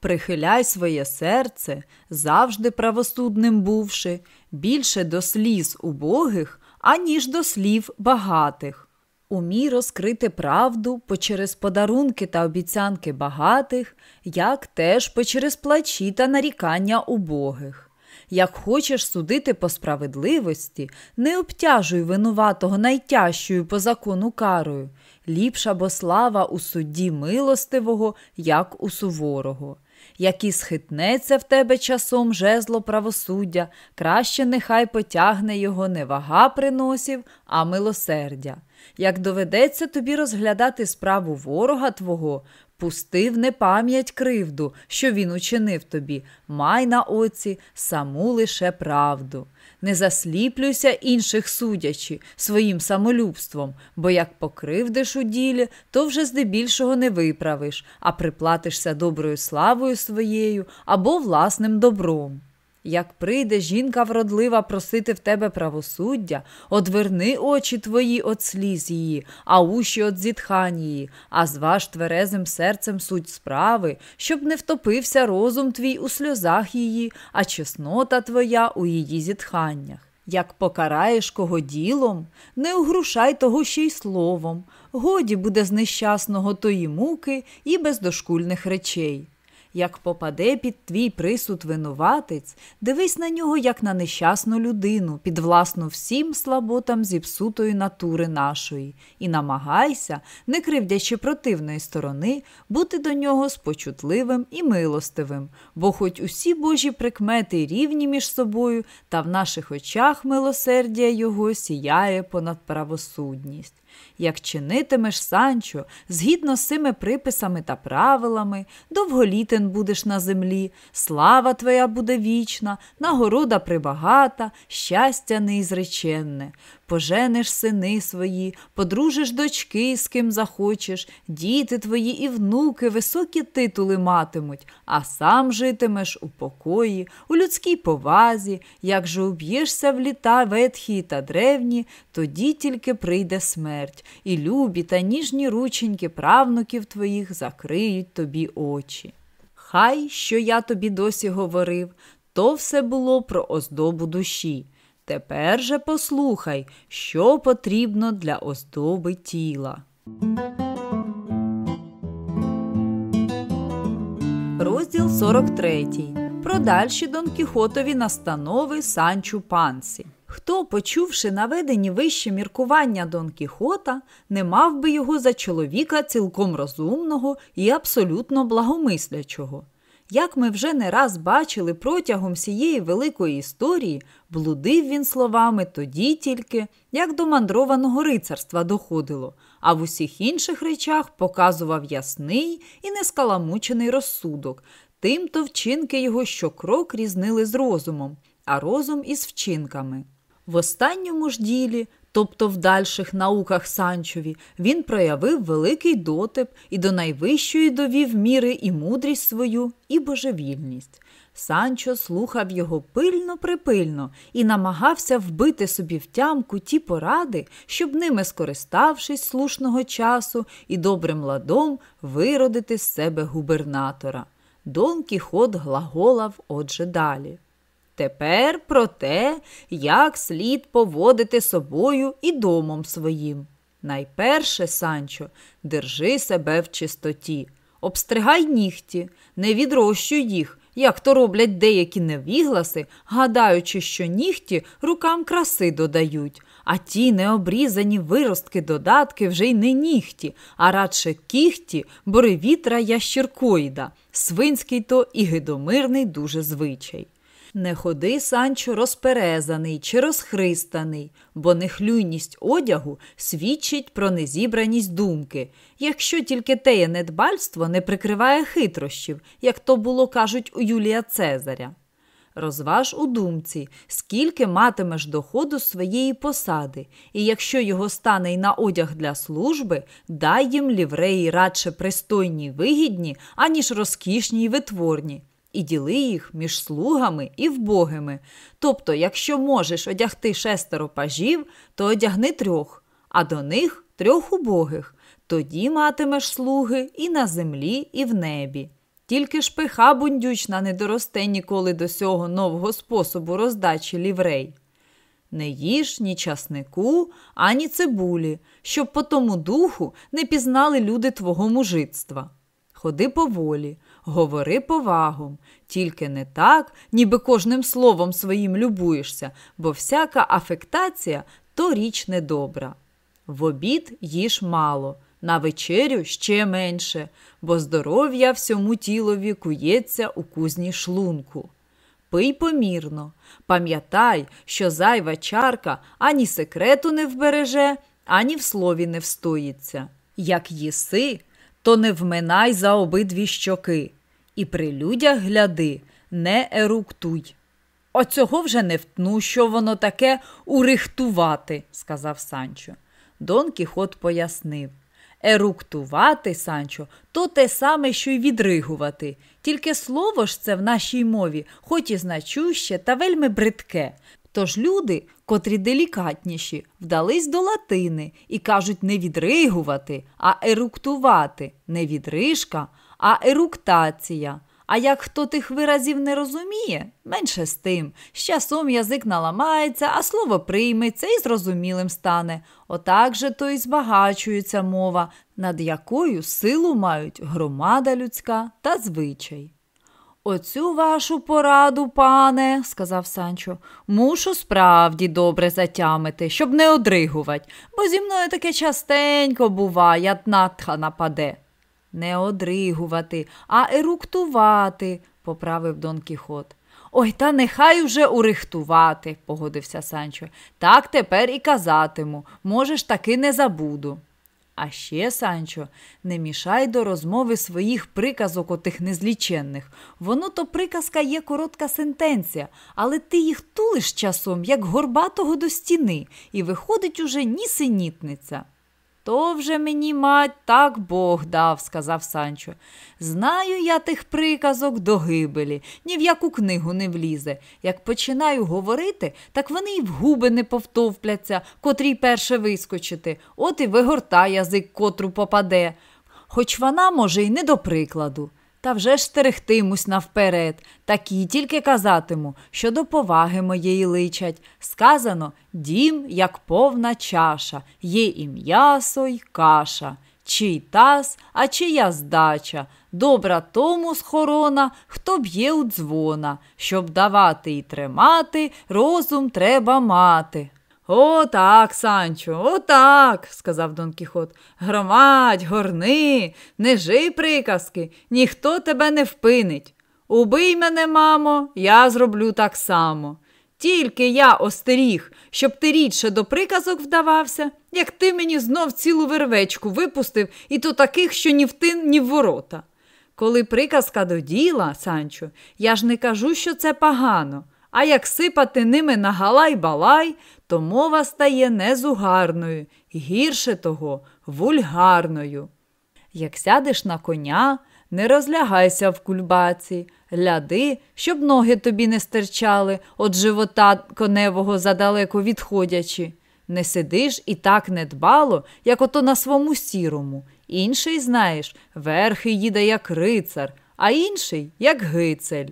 Прихиляй своє серце, завжди правосудним бувши, більше до сліз убогих, аніж до слів багатих. Умій розкрити правду почерез подарунки та обіцянки багатих, як теж почерез плачі та нарікання убогих. Як хочеш судити по справедливості, не обтяжуй винуватого найтяжчою по закону карою, ліпша бо слава у судді милостивого, як у суворого. Як і схитнеться в тебе часом жезло правосуддя, краще нехай потягне його не вага приносів, а милосердя. Як доведеться тобі розглядати справу ворога твого, пустив непам'ять кривду, що він учинив тобі, май на оці саму лише правду. Не засліплюйся інших судячи своїм самолюбством, бо як покривдиш у ділі, то вже здебільшого не виправиш, а приплатишся доброю славою своєю або власним добром. Як прийде жінка вродлива просити в тебе правосуддя, одверни очі твої от сліз її, а уші от зітхань її, а зваж тверезим серцем суть справи, щоб не втопився розум твій у сльозах її, а чеснота твоя у її зітханнях. Як покараєш кого ділом, не угрушай того ще й словом, годі буде з нещасного тої муки і без дошкульних речей. Як попаде під твій присуд винуватець, дивись на нього, як на нещасну людину, під власну всім слаботам зіпсутої натури нашої, і намагайся, не кривдячи противної сторони, бути до нього спочутливим і милостивим, бо хоч усі божі прикмети рівні між собою, та в наших очах милосердя його сіяє понад правосудність. Як чинитимеш, Санчо, згідно з цими приписами та правилами, довголітен будеш на землі, слава твоя буде вічна, нагорода прибагата, щастя неізреченне. Поженеш сини свої, подружиш дочки, з ким захочеш, діти твої і внуки високі титули матимуть, а сам житимеш у покої, у людській повазі, як же уб'єшся в літа ветхі та древні, тоді тільки прийде смерть, і любі та ніжні рученьки правнуків твоїх закриють тобі очі. Хай, що я тобі досі говорив, то все було про оздобу душі. Тепер же послухай, що потрібно для оздоби тіла. Розділ 43. Про дальші Дон Кіхотові настанови Санчу Пансі. Хто, почувши наведені вище міркування Дон Кіхота, не мав би його за чоловіка цілком розумного і абсолютно благомислячого. Як ми вже не раз бачили протягом всієї великої історії, блудив він словами тоді тільки, як до мандрованого рицарства доходило, а в усіх інших речах показував ясний і нескаламучений розсудок, тимто вчинки його щокрок різнили з розумом, а розум із вчинками. В останньому ж ділі тобто в дальших науках Санчові, він проявив великий дотип і до найвищої довів міри і мудрість свою, і божевільність. Санчо слухав його пильно припильно і намагався вбити собі в тямку ті поради, щоб ними, скориставшись слушного часу і добрим ладом, виродити з себе губернатора. Дон Кіхот глаголав отже далі. Тепер про те, як слід поводити собою і домом своїм. Найперше, Санчо, держи себе в чистоті, обстригай нігті, не відрощуй їх, як то роблять деякі невігласи, гадаючи, що нігті рукам краси додають, а ті необрізані виростки додатки вже й не нігті, а радше кіхті, боревітра ящіркоїда, свинський то і гидомирний дуже звичай. Не ходи, Санчо, розперезаний чи розхристаний, бо нехлюйність одягу свідчить про незібраність думки, якщо тільки теє недбальство не прикриває хитрощів, як то було кажуть у Юлія Цезаря. Розваж у думці, скільки матимеш доходу своєї посади, і якщо його стане й на одяг для служби, дай їм лівреї радше пристойні й вигідні, аніж розкішні й витворні і діли їх між слугами і вбогими. Тобто, якщо можеш одягти шестеро пажів, то одягни трьох, а до них трьох убогих. Тоді матимеш слуги і на землі, і в небі. Тільки шпиха бундючна не доросте ніколи до сього нового способу роздачі ліврей. Не їж ні часнику, ані цибулі, щоб по тому духу не пізнали люди твого мужицтва. Ходи поволі, говори повагом, тільки не так, ніби кожним словом своїм любуєшся, бо всяка афектація то річ недобра. В обід їж мало, на вечерю ще менше, бо здоров'я всьому тілові кується у кузні шлунку. Пий помірно, пам'ятай, що зайва чарка ані секрету не вбереже, ані в слові не встоїться. Як їси, то не вминай за обидві щоки, і при людях гляди, не еруктуй. Оцього вже не втну, що воно таке урихтувати, сказав Санчо. Дон Кіхот пояснив. Еруктувати, Санчо, то те саме, що й відригувати. Тільки слово ж це в нашій мові, хоч і значуще, та вельми бридке. Тож люди, котрі делікатніші, вдались до латини і кажуть не відригувати, а еруктувати, не відрижка, а еруктація. А як хто тих виразів не розуміє, менше з тим. З часом язик наламається, а слово прийметься і зрозумілим стане. Отак же то й збагачується мова, над якою силу мають громада людська та звичай. Оцю вашу пораду, пане, сказав Санчо, мушу справді добре затямити, щоб не одригувати, бо зі мною таке частенько буває, натха нападе. Не одригувати, а еруктувати, поправив Дон Кіхот. Ой, та нехай уже урихтувати, погодився Санчо. Так тепер і казатиму. Можеш, таки не забуду. А ще, Санчо, не мішай до розмови своїх приказок отих незліченних. Воно то приказка є коротка сентенція, але ти їх тулиш часом, як горбатого до стіни, і виходить уже нісенітниця. То вже мені, мать, так Бог дав, сказав Санчо. Знаю я тих приказок до гибелі, ні в яку книгу не влізе. Як починаю говорити, так вони й в губи не повтовпляться, котрій перше вискочити, от і вигорта язик, котру попаде. Хоч вона, може, й не до прикладу. Та вже ж стерегтимусь навперед, такі тільки казатиму, що до поваги моєї личать. Сказано дім, як повна чаша, є і м'ясо, й каша, чий таз, а чия здача. Добра тому схорона, хто б'є у дзвона. Щоб давати і тримати, розум треба мати. О, так, Санчо, отак, сказав Дон Кіхот. Громадь, горни, не жий приказки, ніхто тебе не впинить. Убий мене, мамо, я зроблю так само. Тільки я остеріг, щоб ти рідше до приказок вдавався, як ти мені знов цілу вервечку випустив, і то таких, що ні в тин, ні в ворота. Коли приказка до діла, Санчо, я ж не кажу, що це погано. А як сипати ними на галай-балай, то мова стає незугарною, гірше того, вульгарною. Як сядеш на коня, не розлягайся в кульбаці, ляди, щоб ноги тобі не стирчали від живота коневого задалеко відходячи. Не сидиш і так недбало, як ото на свому сірому. Інший, знаєш, верхи їде, як рицар, а інший як гицель.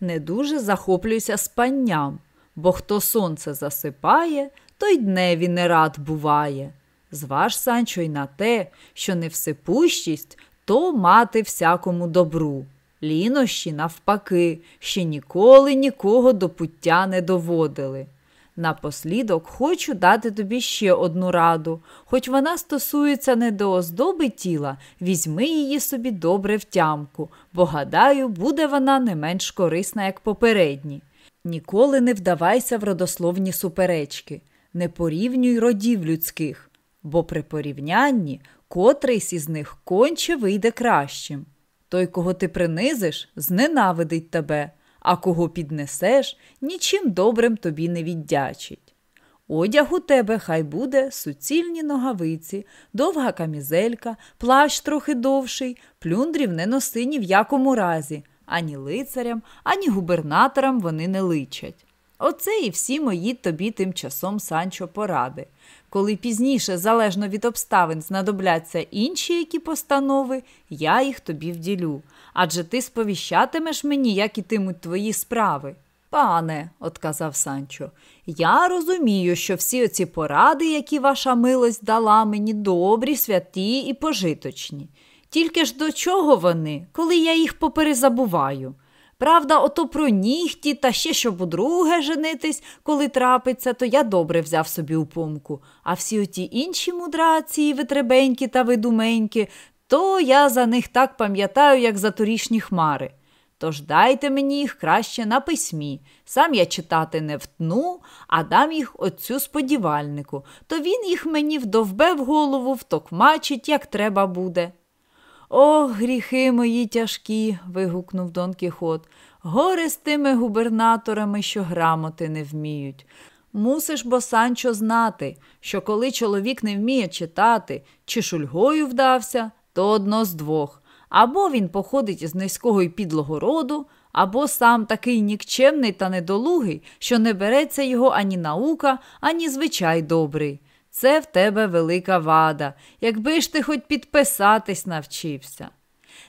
Не дуже захоплюйся спанням бо хто сонце засипає, той дневі не рад буває. Зваж, Санчо, й на те, що невсипущість то мати всякому добру. Лінощі, навпаки, ще ніколи нікого до пуття не доводили. Напослідок хочу дати тобі ще одну раду, хоч вона стосується не до оздоби тіла, візьми її собі добре в тямку, бо, гадаю, буде вона не менш корисна, як попередні. Ніколи не вдавайся в родословні суперечки, не порівнюй родів людських, бо при порівнянні котрийсь із них конче вийде кращим. Той, кого ти принизиш, зненавидить тебе, а кого піднесеш, нічим добрим тобі не віддячить. Одяг у тебе хай буде суцільні ногавиці, довга камізелька, плащ трохи довший, плюндрів не носи ні в якому разі ані лицарям, ані губернаторам вони не личать. Оце і всі мої тобі тим часом Санчо поради. Коли пізніше, залежно від обставин, знадобляться інші які постанови, я їх тобі вділю. Адже ти сповіщатимеш мені, як ітимуть твої справи. Пане, отказав Санчо, я розумію, що всі оці поради, які ваша милость дала мені, добрі, святі і пожиточні. Тільки ж до чого вони, коли я їх поперезабуваю? Правда, ото про нігті та ще щоб удруге женитись, коли трапиться, то я добре взяв собі у помку. А всі оті інші мудрації, витребенькі та видуменькі, то я за них так пам'ятаю, як за торішні хмари. Тож дайте мені їх краще на письмі. Сам я читати не втну, а дам їх отцю сподівальнику, то він їх мені вдовбе в голову, втокмачить, як треба буде. Ох, гріхи мої тяжкі. вигукнув Дон Кіхот. Горе з тими губернаторами, що грамоти не вміють. Мусиш, бо Санчо, знати, що коли чоловік не вміє читати, чи шульгою вдався, то одно з двох. Або він походить із низького і підлого роду, або сам такий нікчемний та недолугий, що не береться його ані наука, ані звичай добрий. Це в тебе велика вада, якби ж ти хоч підписатись навчився.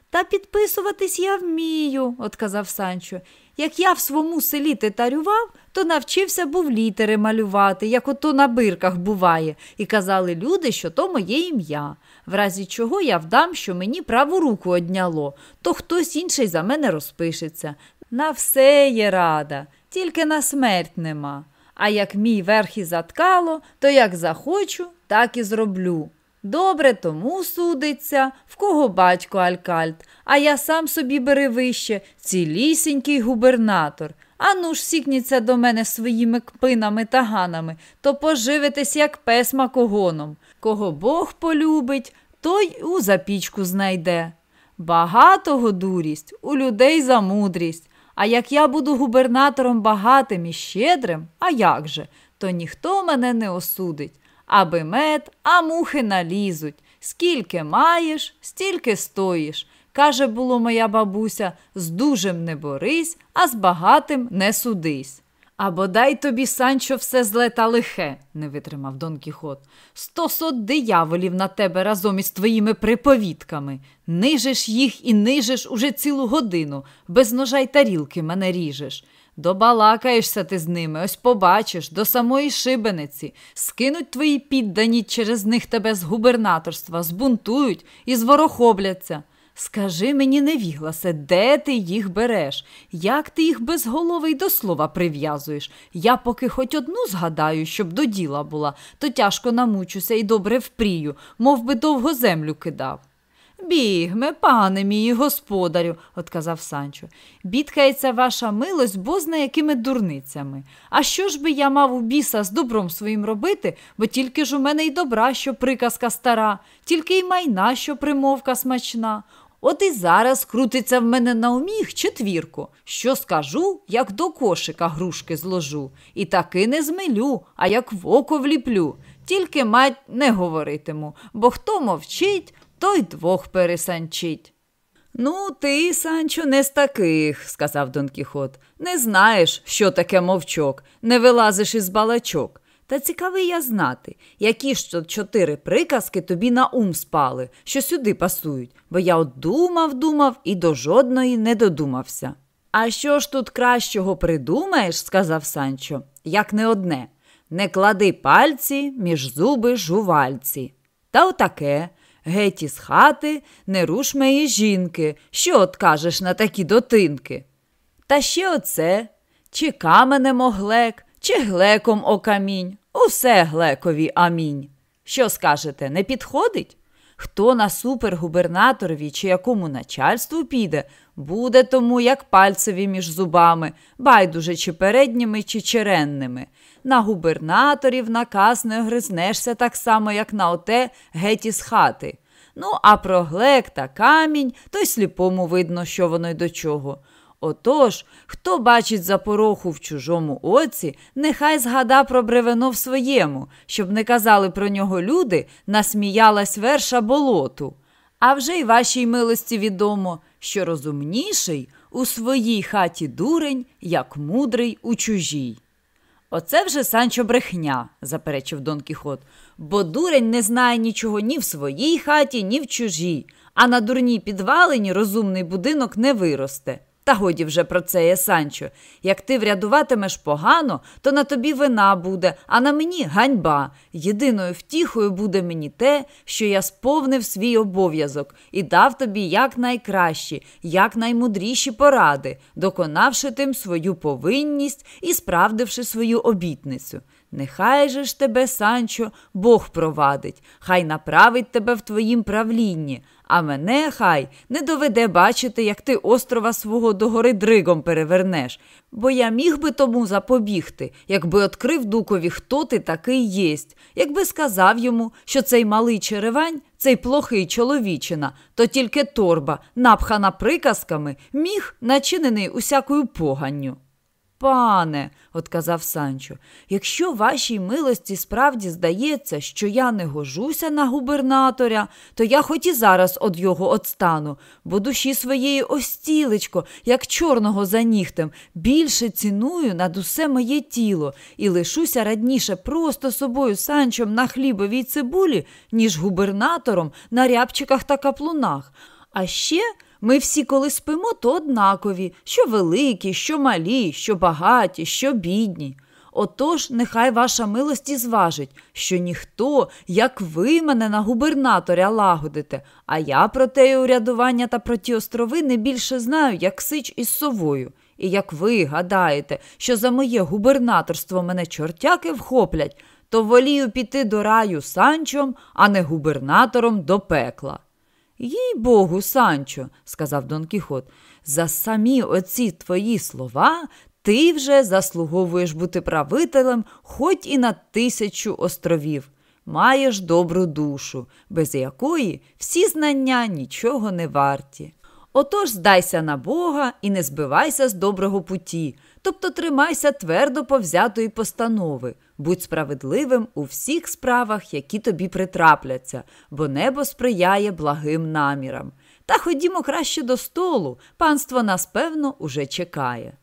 Та підписуватись я вмію, отказав Санчо. Як я в своєму селі тетарював, то навчився був літери малювати, як ото на бирках буває, і казали люди, що то моє ім'я. В разі чого я вдам, що мені праву руку одняло, то хтось інший за мене розпишеться. На все є рада, тільки на смерть нема. А як мій верх і заткало, то як захочу, так і зроблю. Добре тому судиться, в кого батько Алькальт, а я сам собі бери вище, цілісінький губернатор. Ану ж сікніться до мене своїми кпинами та ганами, то поживитесь, як пес макогоном. Кого Бог полюбить, той у запічку знайде. Багатого дурість, у людей за мудрість. А як я буду губернатором багатим і щедрим, а як же, то ніхто мене не осудить. Аби мед, а мухи налізуть. Скільки маєш, стільки стоїш. Каже, було моя бабуся, з дужим не борись, а з багатим не судись. А бодай тобі, Санчо, все зле та лихе, не витримав Дон Кіхот. Сто сот дияволів на тебе разом із твоїми приповідками. Нижиш їх і нижиш уже цілу годину, без ножа й тарілки мене ріжеш. Добалакаєшся ти з ними, ось побачиш, до самої шибениці. Скинуть твої піддані через них тебе з губернаторства, збунтують і зворохобляться. Скажи мені, невігласе, де ти їх береш? Як ти їх безголовий до слова прив'язуєш? Я поки хоч одну згадаю, щоб до діла була, то тяжко намучуся і добре впрію, мов би довго землю кидав. Бігме, пане мій господарю, отказав Санчо. Бідкається ваша милость, бозна якими дурницями. А що ж би я мав у біса з добром своїм робити, бо тільки ж у мене й добра, що приказка стара, тільки й майна, що примовка смачна. От і зараз крутиться в мене на уміх четвірку. Що скажу, як до кошика грушки зложу, і таки не змилю, а як в око вліплю. Тільки мать не говоритиму, бо хто мовчить, той двох пересанчить. Ну, ти, Санчо, не з таких, сказав Дон Кіхот. Не знаєш, що таке мовчок, не вилазиш із балачок. Та цікавий я знати, які ж чотири приказки тобі на ум спали, що сюди пасують, бо я от думав, думав і до жодної не додумався. А що ж тут кращого придумаєш, сказав Санчо, як не одне. Не клади пальці між зуби жувальці. Та отаке. Геть із хати, не руш мої жінки. Що от кажеш на такі дотинки? Та ще оце, чи каменем оглек, чи глеком о камінь. Усе глекові амінь. Що скажете, не підходить? Хто на супергубернаторові чи якому начальству піде, буде тому, як пальцеві між зубами, байдуже чи передніми, чи черенними. На губернаторів наказ не гризнешся так само, як на оте геть із хати. Ну, а про глек та камінь, то й сліпому видно, що воно й до чого. Отож, хто бачить запороху в чужому оці, нехай згада про бревено в своєму, щоб не казали про нього люди, насміялась верша болоту. А вже й вашій милості відомо, що розумніший у своїй хаті дурень, як мудрий у чужій. Оце вже Санчо брехня, заперечив Дон Кіхот, бо дурень не знає нічого ні в своїй хаті, ні в чужій, а на дурній підвалині розумний будинок не виросте. Та годі вже про це є, Санчо. Як ти врядуватимеш погано, то на тобі вина буде, а на мені ганьба. Єдиною втіхою буде мені те, що я сповнив свій обов'язок і дав тобі якнайкращі, якнаймудріші поради, доконавши тим свою повинність і справдивши свою обітницю. Нехай же ж тебе, Санчо, Бог провадить, хай направить тебе в твоїм правлінні, а мене хай не доведе бачити, як ти острова свого догори дригом перевернеш, бо я міг би тому запобігти, якби відкрив дукові, хто ти такий єсть, якби сказав йому, що цей малий черевань, цей плохий чоловічина, то тільки торба, напхана приказками, міг начинений усякою поганню. Пане, отказав Санчо, якщо вашій милості справді здається, що я не гожуся на губернаторя, то я хоч і зараз од його отстану, бо душі своєї остілечко, як чорного за нігтем, більше ціную над усе моє тіло і лишуся радніше просто собою санчом на хлібовій цибулі, ніж губернатором на рябчиках та каплунах. А ще. Ми всі, коли спимо, то однакові, що великі, що малі, що багаті, що бідні. Отож, нехай ваша милості зважить, що ніхто, як ви мене на губернаторя лагодите, а я про те урядування та про ті острови не більше знаю, як сич із совою. І як ви гадаєте, що за моє губернаторство мене чортяки вхоплять, то волію піти до раю санчом, а не губернатором до пекла. Їй богу, Санчо, сказав Дон Кіхот, за самі оці твої слова ти вже заслуговуєш бути правителем хоч і на тисячу островів. Маєш добру душу, без якої всі знання нічого не варті. Отож здайся на Бога і не збивайся з доброго путі, тобто тримайся твердо повзятої постанови, будь справедливим у всіх справах, які тобі притрапляться, бо небо сприяє благим намірам. Та ходімо краще до столу, панство нас, певно, уже чекає.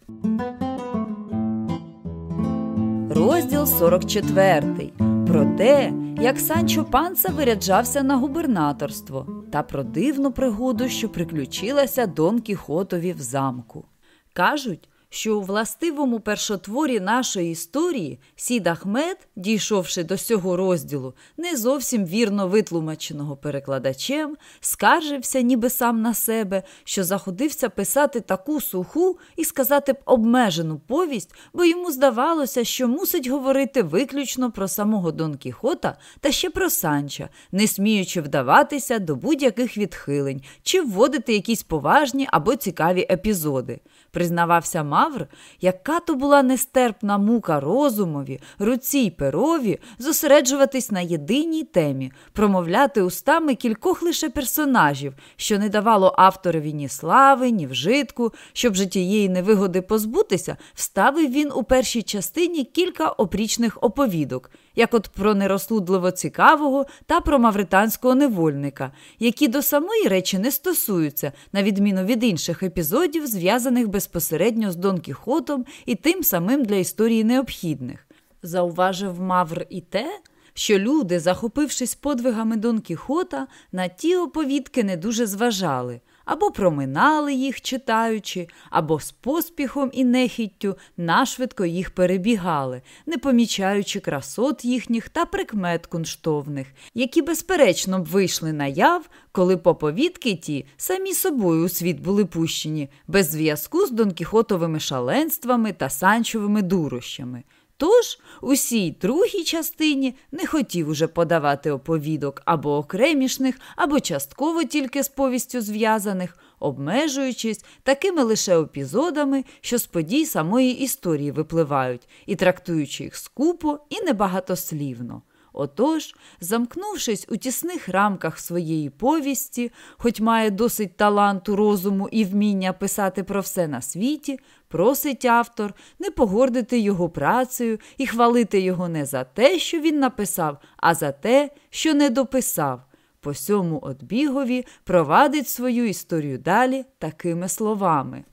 Розділ 44. Про те, як Санчо Панца виряджався на губернаторство, та про дивну пригоду, що приключилася Дон Кіхотові в замку. Кажуть, що у властивому першотворі нашої історії Сід Ахмед, дійшовши до цього розділу, не зовсім вірно витлумаченого перекладачем, скаржився ніби сам на себе, що заходився писати таку суху і сказати б обмежену повість, бо йому здавалося, що мусить говорити виключно про самого Дон Кіхота та ще про Санча, не сміючи вдаватися до будь-яких відхилень чи вводити якісь поважні або цікаві епізоди. Признавався Мавр, яка то була нестерпна мука розумові, руці й перові зосереджуватись на єдиній темі, промовляти устами кількох лише персонажів, що не давало авторові ні слави, ні вжитку, щоб же тієї невигоди позбутися, вставив він у першій частині кілька опрічних оповідок як от про нерозсудливо цікавого та про мавританського невольника, які до самої речі не стосуються, на відміну від інших епізодів, зв'язаних безпосередньо з Дон Кіхотом і тим самим для історії необхідних. Зауважив Мавр і те, що люди, захопившись подвигами Дон Кіхота, на ті оповідки не дуже зважали або проминали їх, читаючи, або з поспіхом і нехіттю нашвидко їх перебігали, не помічаючи красот їхніх та прикмет кунштовних, які, безперечно, б вийшли на яв, коли поповідки ті самі собою у світ були пущені, без зв'язку з донкіхотовими шаленствами та санчовими дурощами. Тож у сій другій частині не хотів уже подавати оповідок або окремішних, або частково тільки з повістю зв'язаних, обмежуючись такими лише епізодами, що з подій самої історії випливають, і трактуючи їх скупо і небагатослівно. Отож, замкнувшись у тісних рамках своєї повісті, хоч має досить таланту, розуму і вміння писати про все на світі, просить автор не погордити його працею і хвалити його не за те, що він написав, а за те, що не дописав. По сьому отбігові провадить свою історію далі такими словами.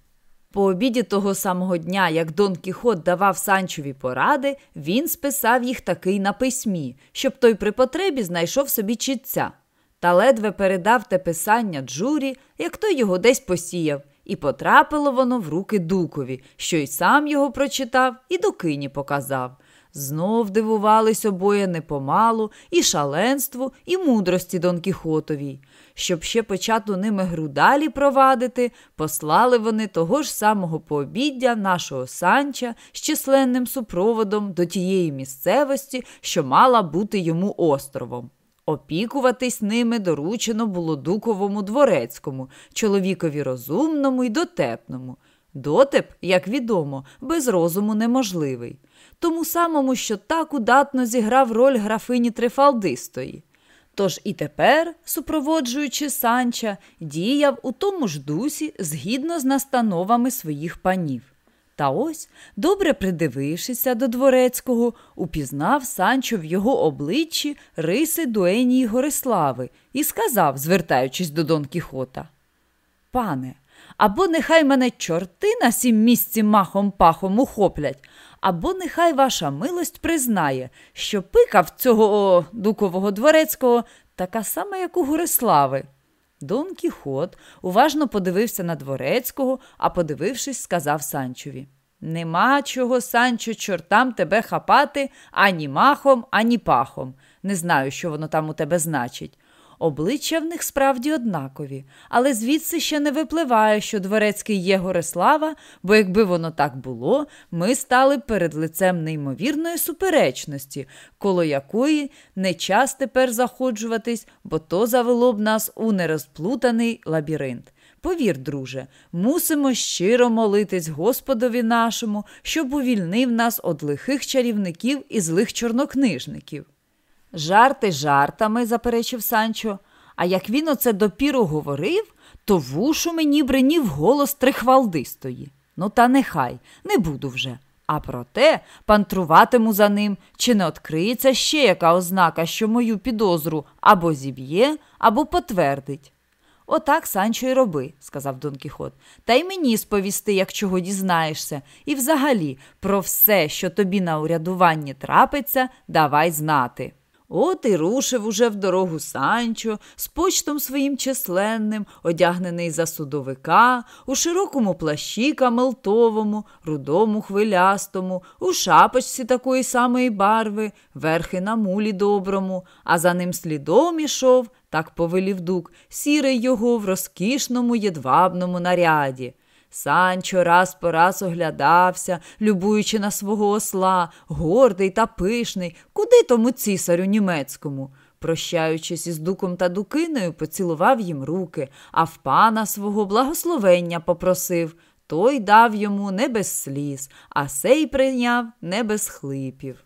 По обіді того самого дня, як Дон Кіхот давав Санчові поради, він списав їх таки на письмі, щоб той при потребі знайшов собі чітця. Та ледве передав те писання Джурі, як той його десь посіяв, І потрапило воно в руки дукові, що й сам його прочитав і до кині показав. Знов дивувались обоє непомалу і шаленству, і мудрості Дон Кіхотовій. Щоб ще почату ними гру далі провадити, послали вони того ж самого пообіддя нашого санча з численним супроводом до тієї місцевості, що мала бути йому островом. Опікуватись ними доручено було Дуковому дворецькому, чоловікові розумному і дотепному. Дотеп, як відомо, без розуму неможливий, тому самому, що так удатно зіграв роль графині Трифалдистої. Тож і тепер, супроводжуючи санча, діяв у тому ж дусі згідно з настановами своїх панів. Та ось, добре придивившися до дворецького, упізнав Санчо в його обличчі риси дуенії Горислави і сказав, звертаючись до Дон Кіхота: Пане, або нехай мене чорти на сім місці махом пахом ухоплять, або нехай ваша милость признає, що пика в цього о, дукового дворецького така сама, як у Горислави. Дон Кіхот уважно подивився на дворецького, а подивившись, сказав Санчові Нема чого, Санчо, чортам тебе хапати ані махом, ані пахом. Не знаю, що воно там у тебе значить. Обличчя в них справді однакові, але звідси ще не випливає, що дворецький є Горислава, бо якби воно так було, ми стали перед лицем неймовірної суперечності, коло якої не час тепер заходжуватись, бо то завело б нас у нерозплутаний лабіринт. Повір, друже, мусимо щиро молитись Господові нашому, щоб увільнив нас від лихих чарівників і злих чорнокнижників. Жарти жартами, заперечив Санчо, а як він оце допіру говорив, то вушу мені бринів голос трихвалдистої. Ну, та нехай, не буду вже. А проте пантруватиму за ним, чи не откриється ще яка ознака, що мою підозру або зіб'є, або потвердить. Отак, Санчо, й роби, сказав Дон Кіхот. Та й мені сповісти, як чого дізнаєшся, і взагалі про все, що тобі на урядуванні трапиться, давай знати. От і рушив уже в дорогу Санчо з почтом своїм численним, одягнений за судовика, у широкому плащі камелтовому, рудому хвилястому, у шапочці такої самої барви, верхи на мулі доброму, а за ним слідом ішов, так повелів дук, сірий його в розкішному єдвабному наряді. Санчо раз по раз оглядався, любуючи на свого осла, гордий та пишний, куди тому цісарю німецькому. Прощаючись із дуком та дукиною, поцілував їм руки, а в пана свого благословення попросив. Той дав йому не без сліз, а сей прийняв не без хлипів.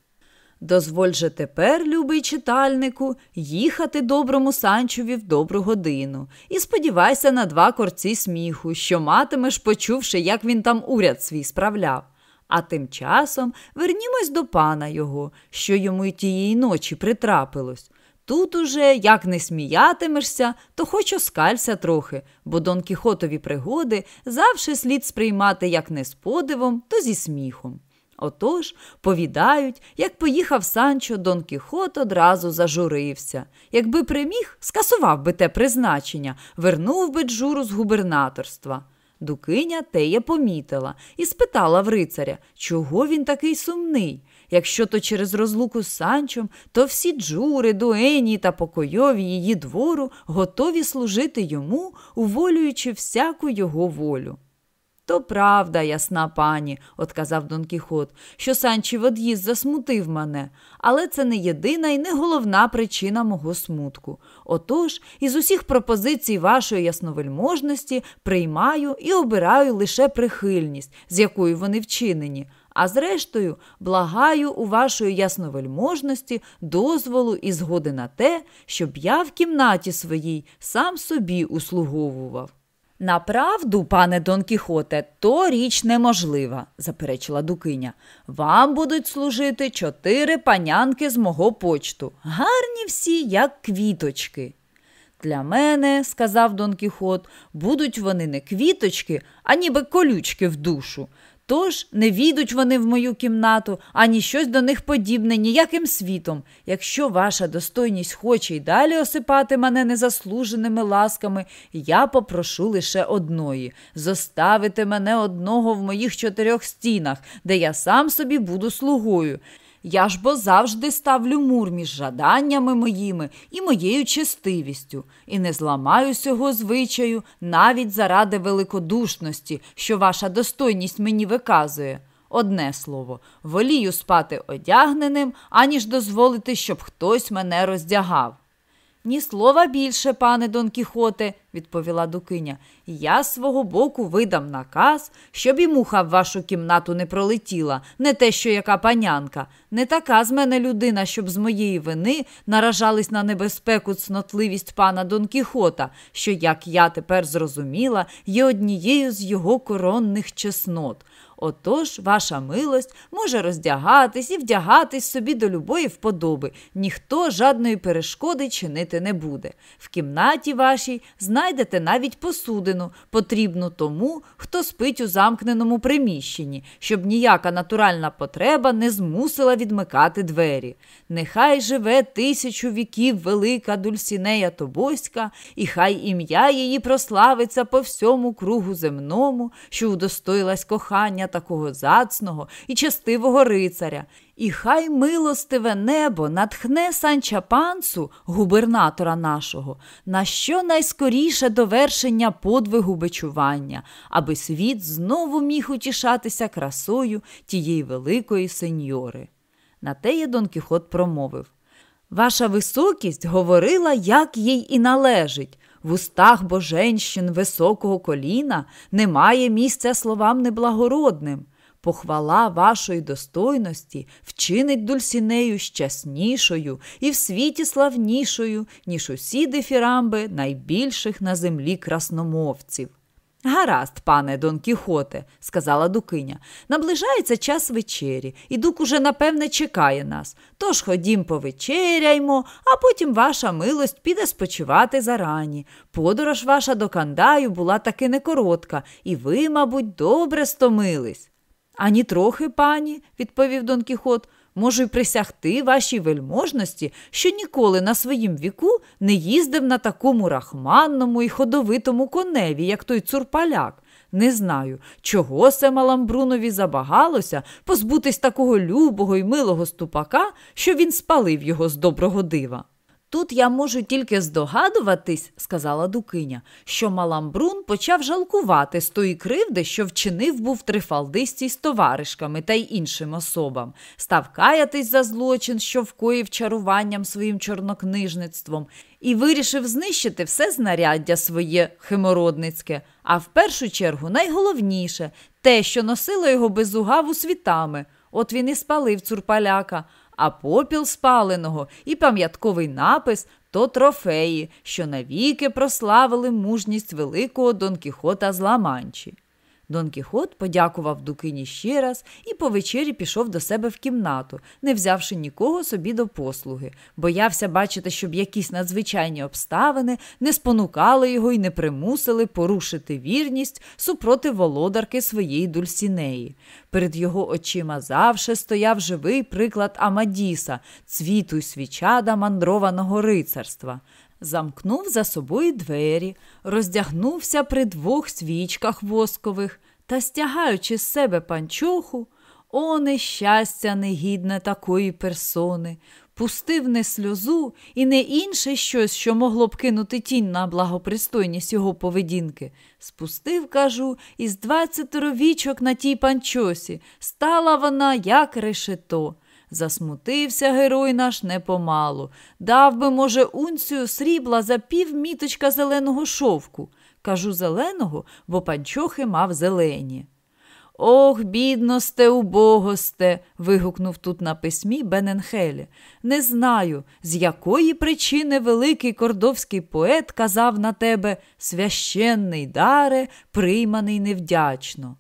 Дозволь же тепер, любий читальнику, їхати доброму санчові в добру годину і сподівайся на два корці сміху, що матимеш, почувши, як він там уряд свій справляв. А тим часом вернімось до пана його, що йому й тієї ночі притрапилось. Тут уже, як не сміятимешся, то хоч оскалься трохи, бо Дон Кіхотові пригоди завше слід сприймати як не з подивом, то зі сміхом. Отож, повідають, як поїхав Санчо, Дон Кіхот одразу зажурився. Якби приміг, скасував би те призначення, вернув би джуру з губернаторства. Дукиня теє помітила і спитала в рицаря, чого він такий сумний. Якщо то через розлуку з Санчом, то всі джури, дуені та покойові її двору готові служити йому, уволюючи всяку його волю. То правда, ясна пані, отказав Дон Кіхот, що Санчів од'їзд засмутив мене, але це не єдина і не головна причина мого смутку. Отож, із усіх пропозицій вашої ясновельможності приймаю і обираю лише прихильність, з якою вони вчинені. А зрештою, благаю у вашої ясновельможності дозволу і згоди на те, щоб я в кімнаті своїй сам собі услуговував. Направду, пане Дон Кіхоте, то річ неможлива, заперечила Дукиня. Вам будуть служити чотири панянки з мого почту, гарні всі, як квіточки. Для мене, сказав Дон Кіхот, будуть вони не квіточки, а ніби колючки в душу. Тож не війдуть вони в мою кімнату, ані щось до них подібне ніяким світом. Якщо ваша достойність хоче й далі осипати мене незаслуженими ласками, я попрошу лише одної зоставити мене одного в моїх чотирьох стінах, де я сам собі буду слугою. Я ж бо завжди ставлю мур між жаданнями моїми і моєю честивістю, і не зламаю цього звичаю навіть заради великодушності, що ваша достойність мені виказує. Одне слово, волію спати одягненим, аніж дозволити, щоб хтось мене роздягав. Ні слова більше, пане Дон Кіхоте, відповіла Дукиня. Я з свого боку видам наказ, щоб і муха в вашу кімнату не пролетіла, не те, що яка панянка. Не така з мене людина, щоб з моєї вини наражались на небезпеку цнотливість пана Дон Кіхота, що, як я тепер зрозуміла, є однією з його коронних чеснот. Отож, ваша милость може роздягатись і вдягатись собі до любої вподоби. Ніхто жадної перешкоди чинити не буде. В кімнаті вашій знайдете навіть посудину, потрібну тому, хто спить у замкненому приміщенні, щоб ніяка натуральна потреба не змусила відмикати двері. Нехай живе тисячу віків велика Дульсінея Тобоська, і хай ім'я її прославиться по всьому кругу земному, що удостоїлась кохання такого зацного і частивого рицаря, і хай милостиве небо натхне Санча Пансу, губернатора нашого, на що найскоріше довершення подвигу бичування, аби світ знову міг утішатися красою тієї великої сеньори. На теє Дон Кіхот промовив Ваша високість говорила, як їй і належить. В устах боженщин високого коліна немає місця словам неблагородним. Похвала вашої достойності вчинить Дульсінею щаснішою і в світі славнішою, ніж усі дифірамби найбільших на землі красномовців. Гаразд, пане Дон Кіхоте, сказала Дукиня, наближається час вечері, і дук уже, напевне, чекає нас. Тож ходім повечеряймо, а потім ваша милость піде спочивати зарані. Подорож ваша до Кандаю була таки не коротка, і ви, мабуть, добре стомились. Ані трохи, пані, відповів Дон Кіхот. Можу й присягти вашій вельможності, що ніколи на своїм віку не їздив на такому рахманному і ходовитому коневі, як той цурпаляк. Не знаю, чого се Маламбрунові забагалося позбутись такого любого й милого ступака, що він спалив його з доброго дива. Тут я можу тільки здогадуватись, сказала Дукиня, що Маламбрун почав жалкувати з тої кривди, що вчинив був трифалдистій з товаришками та й іншим особам, став каятись за злочин, що вкоїв чаруванням своїм чорнокнижництвом, і вирішив знищити все знаряддя своє химородницьке, а в першу чергу найголовніше те, що носило його безугаву світами. От він і спалив цурпаляка а попіл спаленого і пам'ятковий напис то трофеї, що навіки прославили мужність великого Дон Кіхота з Ламанчі. Дон Кіхот подякував Дукині ще раз і по вечері пішов до себе в кімнату, не взявши нікого собі до послуги, боявся бачити, щоб якісь надзвичайні обставини не спонукали його і не примусили порушити вірність супроти володарки своєї дульсінеї. Перед його очима завше стояв живий приклад Амадіса, цвіту свічада мандрованого рицарства. Замкнув за собою двері, роздягнувся при двох свічках воскових та, стягаючи з себе панчоху, о, нещастя негідне такої персони, пустив не сльозу і не інше щось, що могло б кинути тінь на благопристойність його поведінки. Спустив, кажу, із двадцятеро вічок на тій панчосі. Стала вона, як решето. Засмутився герой наш непомалу. Дав би, може, унцію срібла за пів міточка зеленого шовку. Кажу зеленого, бо панчохи мав зелені. Ох, бідносте, убогосте. вигукнув тут на письмі Бененхелі. Не знаю, з якої причини великий кордовський поет казав на тебе священний даре, прийманий невдячно.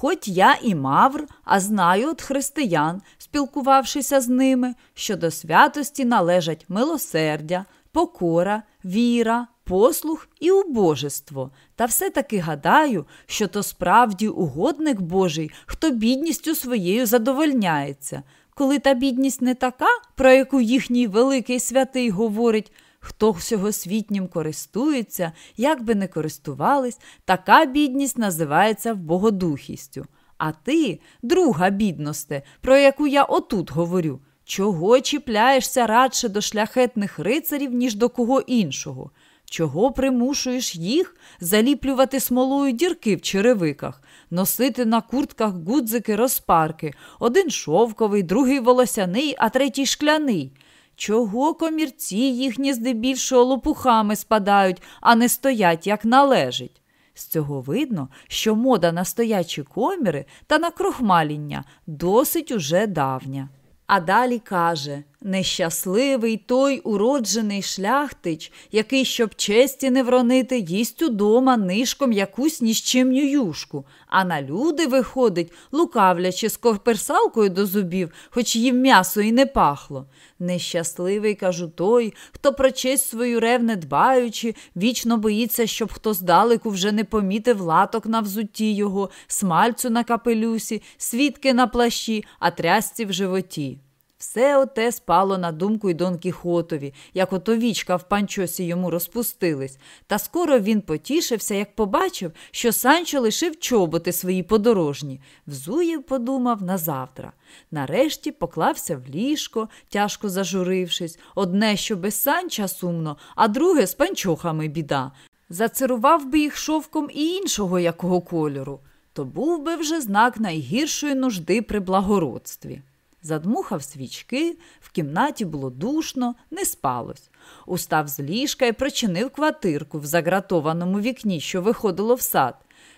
Хоч я і мавр, а знаю от християн, спілкувавшися з ними, що до святості належать милосердя, покора, віра, послух і убожество. Та все-таки гадаю, що то справді угодник Божий, хто бідністю своєю задовольняється. Коли та бідність не така, про яку їхній великий святий говорить, хто всьогосвітнім користується, як би не користувались, така бідність називається богодухістю. А ти, друга бідносте, про яку я отут говорю, чого чіпляєшся радше до шляхетних рицарів, ніж до кого іншого? Чого примушуєш їх заліплювати смолою дірки в черевиках, носити на куртках гудзики розпарки, один шовковий, другий волосяний, а третій шкляний? Чого комірці їхні здебільшого лопухами спадають, а не стоять, як належить? З цього видно, що мода на стоячі коміри та на крохмаління досить уже давня. А далі каже Нещасливий той уроджений шляхтич, який, щоб честі не вронити, їсть удома нишком якусь ніщимню юшку, а на люди виходить, лукавлячи з коперсалкою до зубів, хоч їм м'ясо і не пахло. Нещасливий, кажу, той, хто про честь свою ревне дбаючи, вічно боїться, щоб хто здалеку вже не помітив латок на взутті його, смальцю на капелюсі, свідки на плащі, а трясці в животі. Все оте спало на думку й Дон Кіхотові, як ото вічка в панчосі йому розпустились, та скоро він потішився, як побачив, що Санчо лишив чоботи свої подорожні. Взуєв, подумав, на завтра. Нарешті поклався в ліжко, тяжко зажурившись, одне, що без санча сумно, а друге з панчохами біда. Зацирував би їх шовком і іншого якого кольору, то був би вже знак найгіршої нужди при благородстві. Задмухав свічки, в кімнаті було душно, не спалось. Устав з ліжка і причинив квартирку в загратованому вікні, що виходило в сад.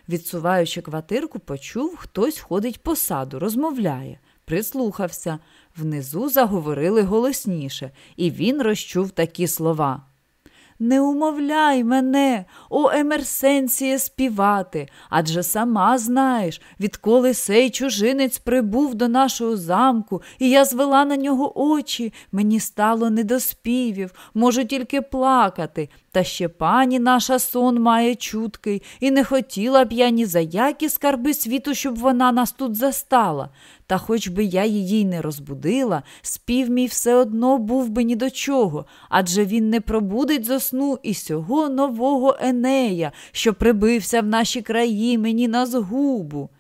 Відсуваючи квартирку, почув, хтось ходить по саду, розмовляє, прислухався. Внизу заговорили голосніше, і він розчув такі слова. Не умовляй мене, о Емерсенціє, співати, адже сама знаєш, відколи сей чужинець прибув до нашого замку, і я звела на нього очі, мені стало не до співів, можу тільки плакати. Та ще пані наша сон має чуткий, і не хотіла б я ні за які скарби світу, щоб вона нас тут застала. Та хоч би я її не розбудила, спів мій все одно був би ні до чого, адже він не пробудить зо сну і сього нового Енея, що прибився в наші краї мені на згубу.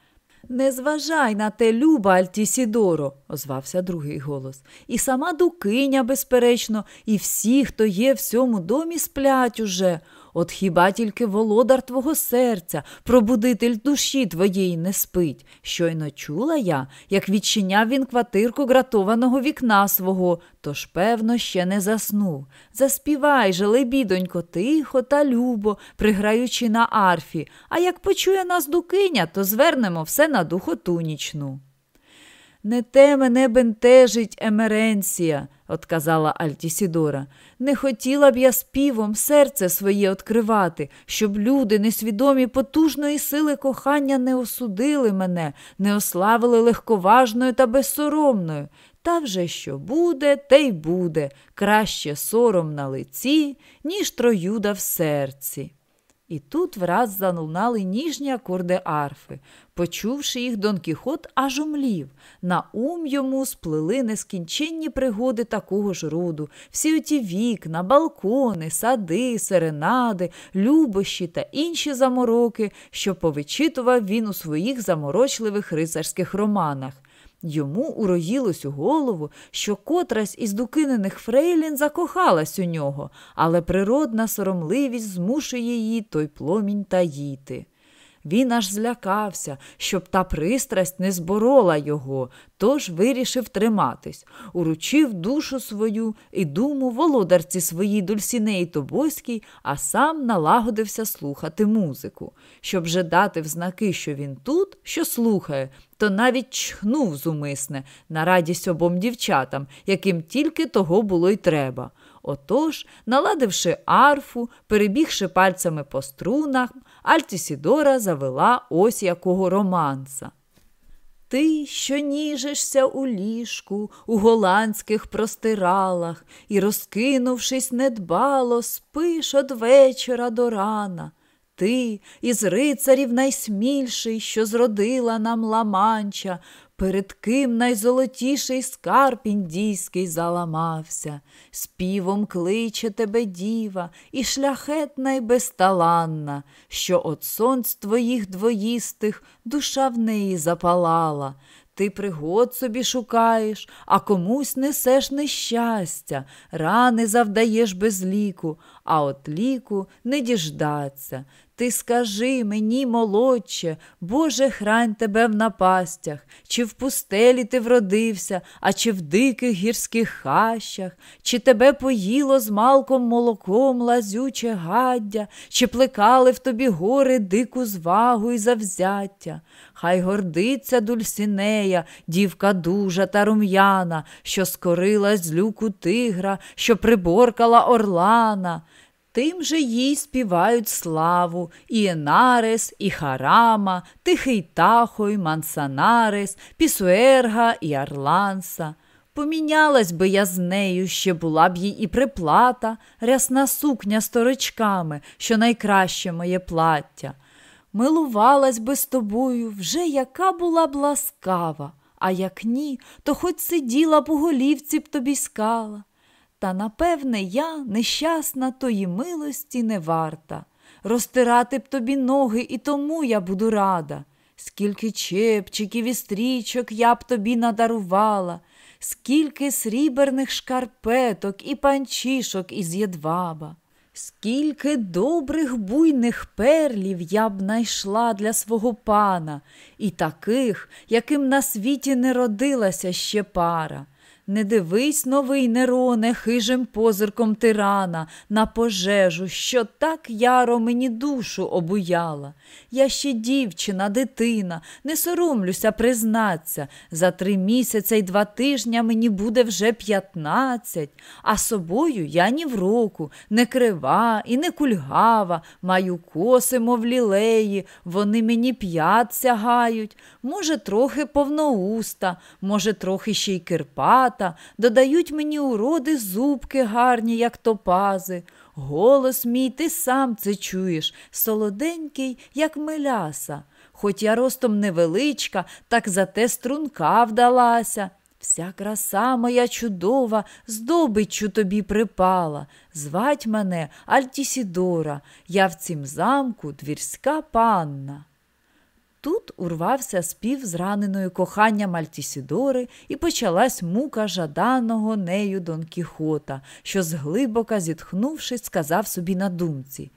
Не зважай на те, люба, Альтісідоро, озвався другий голос. І сама дукиня, безперечно, і всі, хто є в цьому домі, сплять уже. От хіба тільки володар твого серця, пробудитель душі твоєї не спить. Щойно чула я, як відчиняв він квартирку гратованого вікна свого, тож, певно, ще не заснув. Заспівай же, лебідонько, тихо та любо, приграючи на арфі, а як почує нас дукиня, то звернемо все на духоту нічну. Не те мене бентежить Емеренція, отказала Альтісідора. Не хотіла б я співом серце своє откривати, щоб люди, несвідомі потужної сили кохання, не осудили мене, не ославили легковажною та безсоромною. Та вже що буде, те й буде, краще сором на лиці, ніж троюда в серці. І тут враз залунали ніжні акорди арфи. Почувши їх, Дон Кіхот аж умлів. На ум йому сплили нескінченні пригоди такого ж роду, всі оті вікна, балкони, сади, серенади, любощі та інші замороки, що повичитував він у своїх заморочливих рицарських романах. Йому уроїлось у голову, що котрась із дукинених Фрейлін закохалась у нього, але природна соромливість змушує її той пломінь таїти. Він аж злякався, щоб та пристрасть не зборола його, тож вирішив триматись, уручив душу свою і думу володарці своїй Дульсінеї Тобоській, а сам налагодився слухати музику. Щоб же дати в знаки, що він тут, що слухає, то навіть чхнув зумисне на радість обом дівчатам, яким тільки того було й треба. Отож, наладивши арфу, перебігши пальцями по струнах, Альтісідора завела ось якого романса. Ти, що ніжишся у ліжку, у голландських простиралах, і, розкинувшись недбало, спиш од вечора до рана. Ти із рицарів найсмільший, що зродила нам ламанча, перед ким найзолотіший скарб індійський заламався, співом кличе тебе діва, і шляхетна й безталанна, що от сонць твоїх двоїстих душа в неї запалала. Ти пригод собі шукаєш, а комусь несеш нещастя, рани завдаєш без ліку, а от ліку не діждаться. Ти скажи мені, молодче, Боже, хрань тебе в напастях, чи в пустелі ти вродився, а чи в диких гірських хащах, чи тебе поїло з малком молоком лазюче гаддя, чи плекали в тобі гори дику звагу і завзяття. Хай гордиться Дульсінея, дівка дужа та рум'яна, що скорилась з люку тигра, що приборкала орлана. Тим же їй співають славу і Енарес, і Харама, Тихий Тахой, Мансанарес, Пісуерга і Арланса. Помінялась би я з нею, ще була б їй і приплата, рясна сукня з торочками, що найкраще моє плаття. Милувалась би з тобою, вже яка була б ласкава, а як ні, то хоч сиділа б у голівці б тобі скала. Та, напевне, я, нещасна, тої милості не варта. Розтирати б тобі ноги, і тому я буду рада. Скільки чепчиків і стрічок я б тобі надарувала, скільки сріберних шкарпеток і панчішок із єдваба, скільки добрих буйних перлів я б найшла для свого пана, і таких, яким на світі не родилася ще пара. Не дивись, новий Нероне, хижим позирком тирана, на пожежу, що так яро мені душу обуяла. Я ще дівчина, дитина, не соромлюся признаться. За три місяця й два тижня мені буде вже п'ятнадцять, а собою я ні в року, не крива і не кульгава, маю коси, мов лілеї, вони мені п'ят сягають, може, трохи повноуста, може, трохи ще й кирпата, додають мені уроди зубки гарні, як топази. Голос мій, ти сам це чуєш, солоденький, як меляса. Хоч я ростом невеличка, так зате струнка вдалася. Вся краса моя чудова, здобиччю тобі припала. Звать мене Альтісідора, я в цім замку двірська панна. Тут урвався спів зраненої кохання Мальтісідори, і почалась мука жаданого нею Дон Кіхота, що, зглибока зітхнувши, сказав собі на думці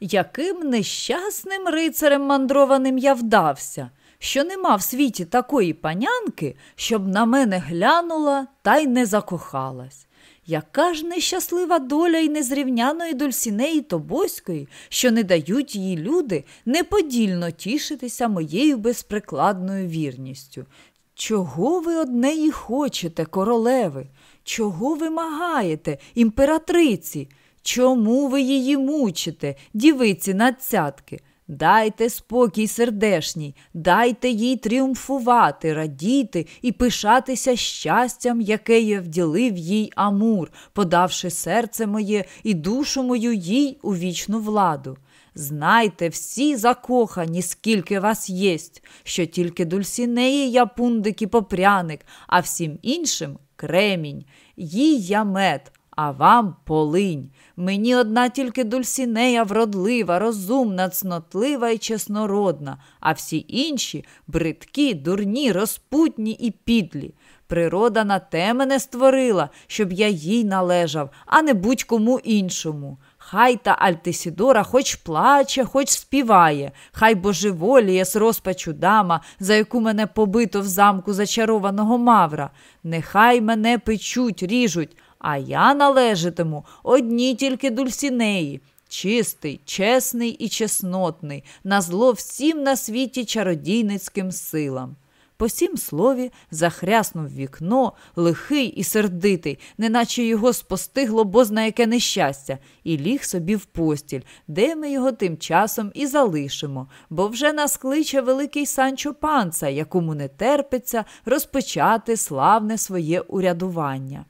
Яким нещасним рицарем мандрованим я вдався, що нема в світі такої панянки, щоб на мене глянула та й не закохалась. Яка ж нещаслива доля й незрівняної Дульсінеї Тобоської, що не дають їй люди неподільно тішитися моєю безприкладною вірністю. Чого ви од неї хочете, королеви? Чого вимагаєте, імператриці? Чому ви її мучите, дівиці надцятки? Дайте спокій сердешній, дайте їй тріумфувати, радіти і пишатися щастям, яке я вділив їй Амур, подавши серце моє і душу мою їй у вічну владу. Знайте всі закохані, скільки вас єсть, що тільки дульсінеї я пундик і попряник, а всім іншим кремінь, їй я мед, а вам полинь. Мені одна тільки Дульсінея вродлива, розумна, цнотлива і чеснородна, а всі інші бридкі, дурні, розпутні і підлі. Природа на те мене створила, щоб я їй належав, а не будь-кому іншому. Хай та Альтисідора хоч плаче, хоч співає, хай божеволіє з розпачу дама, за яку мене побито в замку зачарованого мавра. Нехай мене печуть, ріжуть, а я належатиму одній тільки Дульсінеї. Чистий, чесний і чеснотний, на зло всім на світі чародійницьким силам. По сім слові захряснув вікно, лихий і сердитий, неначе його спостигло бозна яке нещастя, і ліг собі в постіль, де ми його тим часом і залишимо, бо вже нас кличе великий Санчо Панца, якому не терпиться розпочати славне своє урядування.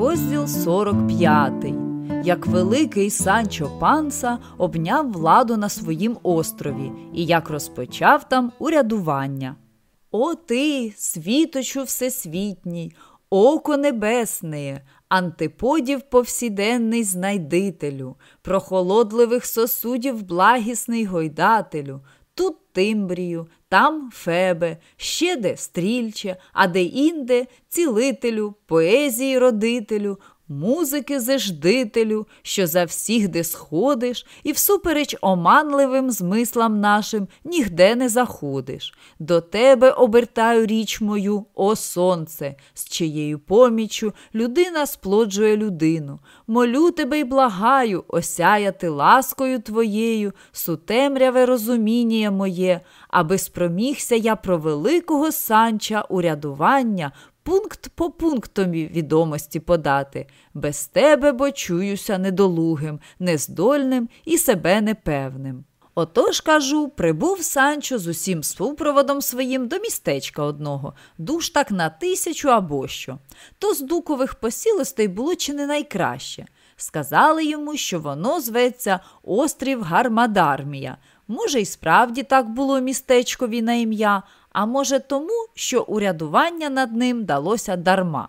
Розділ 45 як великий Санчо Панса обняв владу на своїм острові і як розпочав там урядування. О ти, світочу всесвітній, око небесне, антиподів повсіденний знайдителю, прохолодливих сосудів благісний гойдателю, тут тимбрію, там фебе, ще де стрільче, а де інде цілителю, поезії родителю, музики зеждителю, що за всіх де сходиш, і всупереч оманливим змислам нашим нігде не заходиш. До тебе обертаю річ мою, о сонце, з чиєю поміччю людина сплоджує людину. Молю тебе й благаю, осяяти ласкою твоєю, сутемряве розуміння моє, аби спромігся я про великого санча урядування пункт по пунктові відомості подати. Без тебе бо чуюся недолугим, нездольним і себе непевним. Отож, кажу, прибув Санчо з усім супроводом своїм до містечка одного, душ так на тисячу або що. То з дукових посілостей було чи не найкраще. Сказали йому, що воно зветься острів Гармадармія. Може, й справді так було містечкові на ім'я, а може, тому, що урядування над ним далося дарма.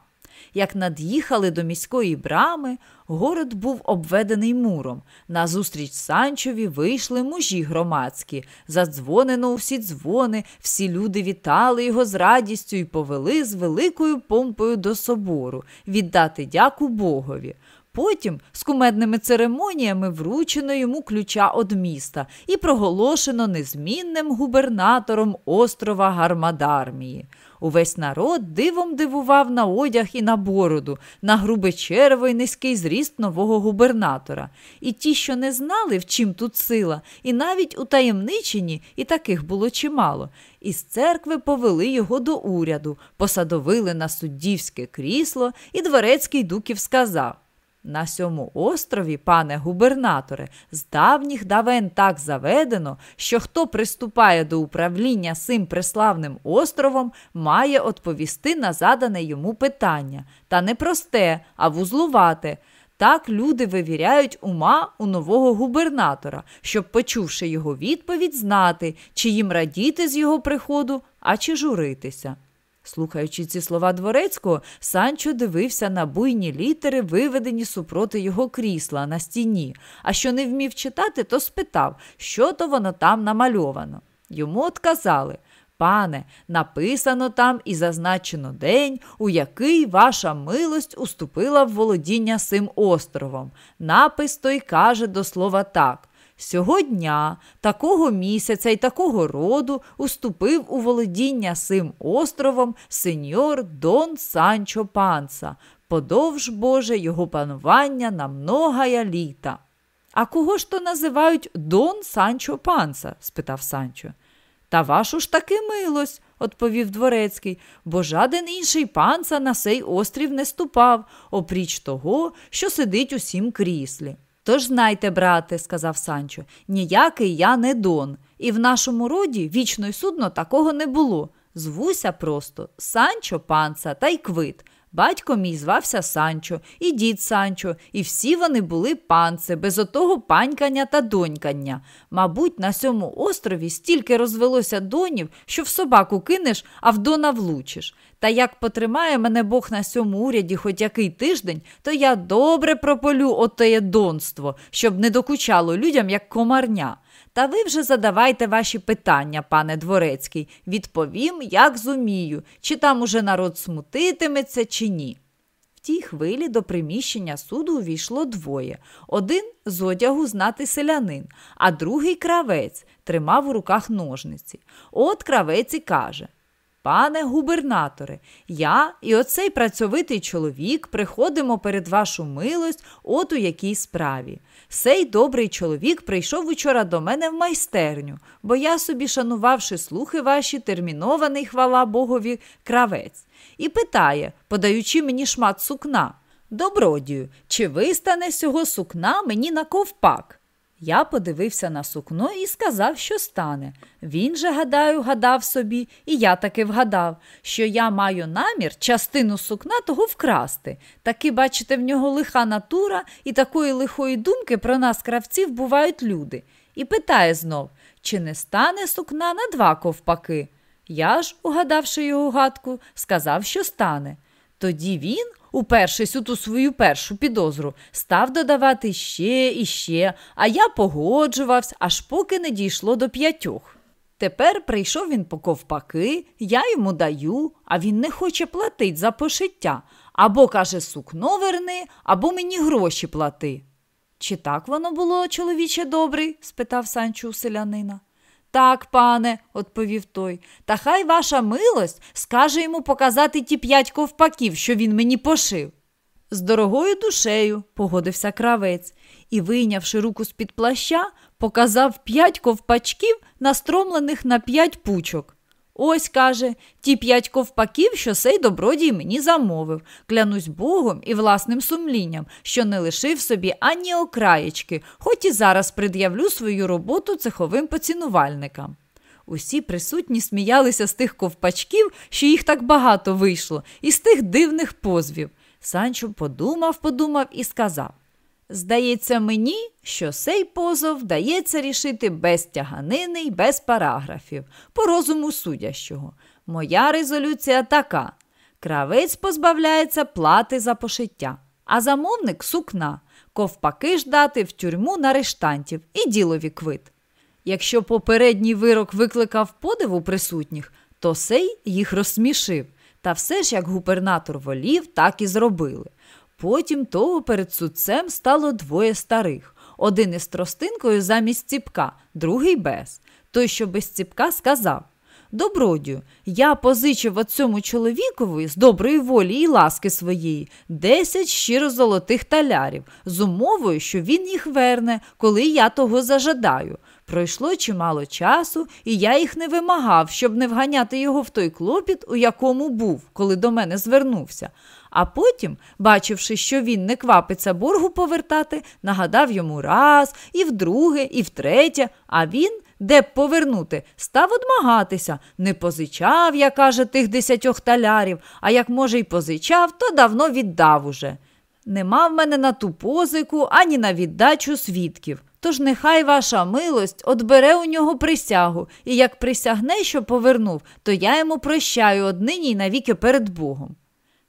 Як над'їхали до міської брами, город був обведений муром. Назустріч Санчові вийшли мужі громадські. Задзвонено всі дзвони, всі люди вітали його з радістю і повели з великою помпою до собору віддати дяку Богові. Потім з кумедними церемоніями вручено йому ключа од міста і проголошено незмінним губернатором острова Гармадармії. Увесь народ дивом дивував на одяг і на бороду, на грубе черво і низький зріст нового губернатора. І ті, що не знали, в чим тут сила, і навіть у таємничині, і таких було чимало. Із церкви повели його до уряду, посадовили на суддівське крісло, і дворецький дуків сказав на сьому острові, пане губернаторе, з давніх давен так заведено, що хто приступає до управління цим преславним островом, має відповісти на задане йому питання. Та не просте, а вузлувате. Так люди вивіряють ума у нового губернатора, щоб, почувши його відповідь, знати, чи їм радіти з його приходу, а чи журитися. Слухаючи ці слова дворецького, Санчо дивився на буйні літери, виведені супроти його крісла на стіні, а що не вмів читати, то спитав, що то воно там намальовано. Йому отказали Пане, написано там і зазначено день, у який ваша милость уступила в володіння цим островом. Напис той каже до слова так. Сьогодня, такого місяця і такого роду уступив у володіння сим островом сеньор Дон Санчо Панса, подовж Боже його панування на многая літа. А кого ж то називають Дон Санчо Панса? спитав Санчо. Та вашу ж таки милость, відповів дворецький, бо жаден інший панца на сей острів не ступав, опріч того, що сидить у сім кріслі. Тож знайте, брате, сказав Санчо, ніякий я не дон, і в нашому роді вічно й судно такого не було. Звуся просто Санчо панца та й квит. Батько мій звався Санчо, і дід Санчо, і всі вони були панце, без отого панькання та донькання. Мабуть, на сьому острові стільки розвелося донів, що в собаку кинеш, а в дона влучиш. Та як потримає мене Бог на сьому уряді хоч який тиждень, то я добре прополю отеє донство, щоб не докучало людям, як комарня. Та ви вже задавайте ваші питання, пане дворецький, відповім, як зумію, чи там уже народ смутитиметься, чи ні. В тій хвилі до приміщення суду увійшло двоє. Один з одягу знати селянин, а другий кравець тримав у руках ножниці. От кравець і каже Пане губернаторе, я і оцей працьовитий чоловік приходимо перед вашу милость от у якій справі. Сей добрий чоловік прийшов учора до мене в майстерню, бо я собі, шанувавши слухи ваші, термінований, хвала Богові, кравець, і питає, подаючи мені шмат сукна. Добродію, чи вистане сього сукна мені на ковпак? Я подивився на сукно і сказав, що стане. Він же, гадаю, гадав собі, і я таки вгадав, що я маю намір частину сукна того вкрасти. Таки, бачите, в нього лиха натура, і такої лихої думки про нас, кравців, бувають люди. І питає знов, чи не стане сукна на два ковпаки. Я ж, угадавши його гадку, сказав, що стане. Тоді він, упершись у ту свою першу підозру, став додавати ще і ще, а я погоджувався, аж поки не дійшло до п'ятьох. Тепер прийшов він по ковпаки, я йому даю, а він не хоче платить за пошиття. Або, каже, сукно верни, або мені гроші плати. Чи так воно було, чоловіче добрий? спитав Санчо у селянина. Так, пане, відповів той, та хай ваша милость скаже йому показати ті п'ять ковпаків, що він мені пошив. З дорогою душею, погодився кравець, і, вийнявши руку з під плаща, показав п'ять ковпачків, настромлених на п'ять пучок. Ось, каже, ті п'ять ковпаків, що сей добродій мені замовив, клянусь Богом і власним сумлінням, що не лишив собі ані окраєчки, хоч і зараз пред'явлю свою роботу цеховим поцінувальникам. Усі присутні сміялися з тих ковпачків, що їх так багато вийшло, і з тих дивних позвів. Санчо подумав, подумав і сказав Здається мені, що сей позов вдається рішити без тяганини й без параграфів, по розуму судящого. Моя резолюція така: кравець позбавляється плати за пошиття, а замовник сукна, ковпаки ждати в тюрму на рештантів і ділові квит. Якщо попередній вирок викликав подиву присутніх, то сей їх розсмішив. Та все ж як губернатор волів, так і зробили. Потім того перед судцем стало двоє старих. Один із тростинкою замість ціпка, другий без. Той, що без ціпка, сказав Добродію, я позичив оцьому чоловікові з доброї волі і ласки своєї десять щиро золотих талярів, з умовою, що він їх верне, коли я того зажадаю. Пройшло чимало часу, і я їх не вимагав, щоб не вганяти його в той клопіт, у якому був, коли до мене звернувся. А потім, бачивши, що він не квапиться боргу повертати, нагадав йому раз, і вдруге, і втретє, а він, де б повернути, став одмагатися. Не позичав, я каже, тих десятьох талярів, а як, може, й позичав, то давно віддав уже. Нема в мене на ту позику ані на віддачу свідків. Тож нехай ваша милость отбере у нього присягу, і як присягне, що повернув, то я йому прощаю однині й навіки перед Богом.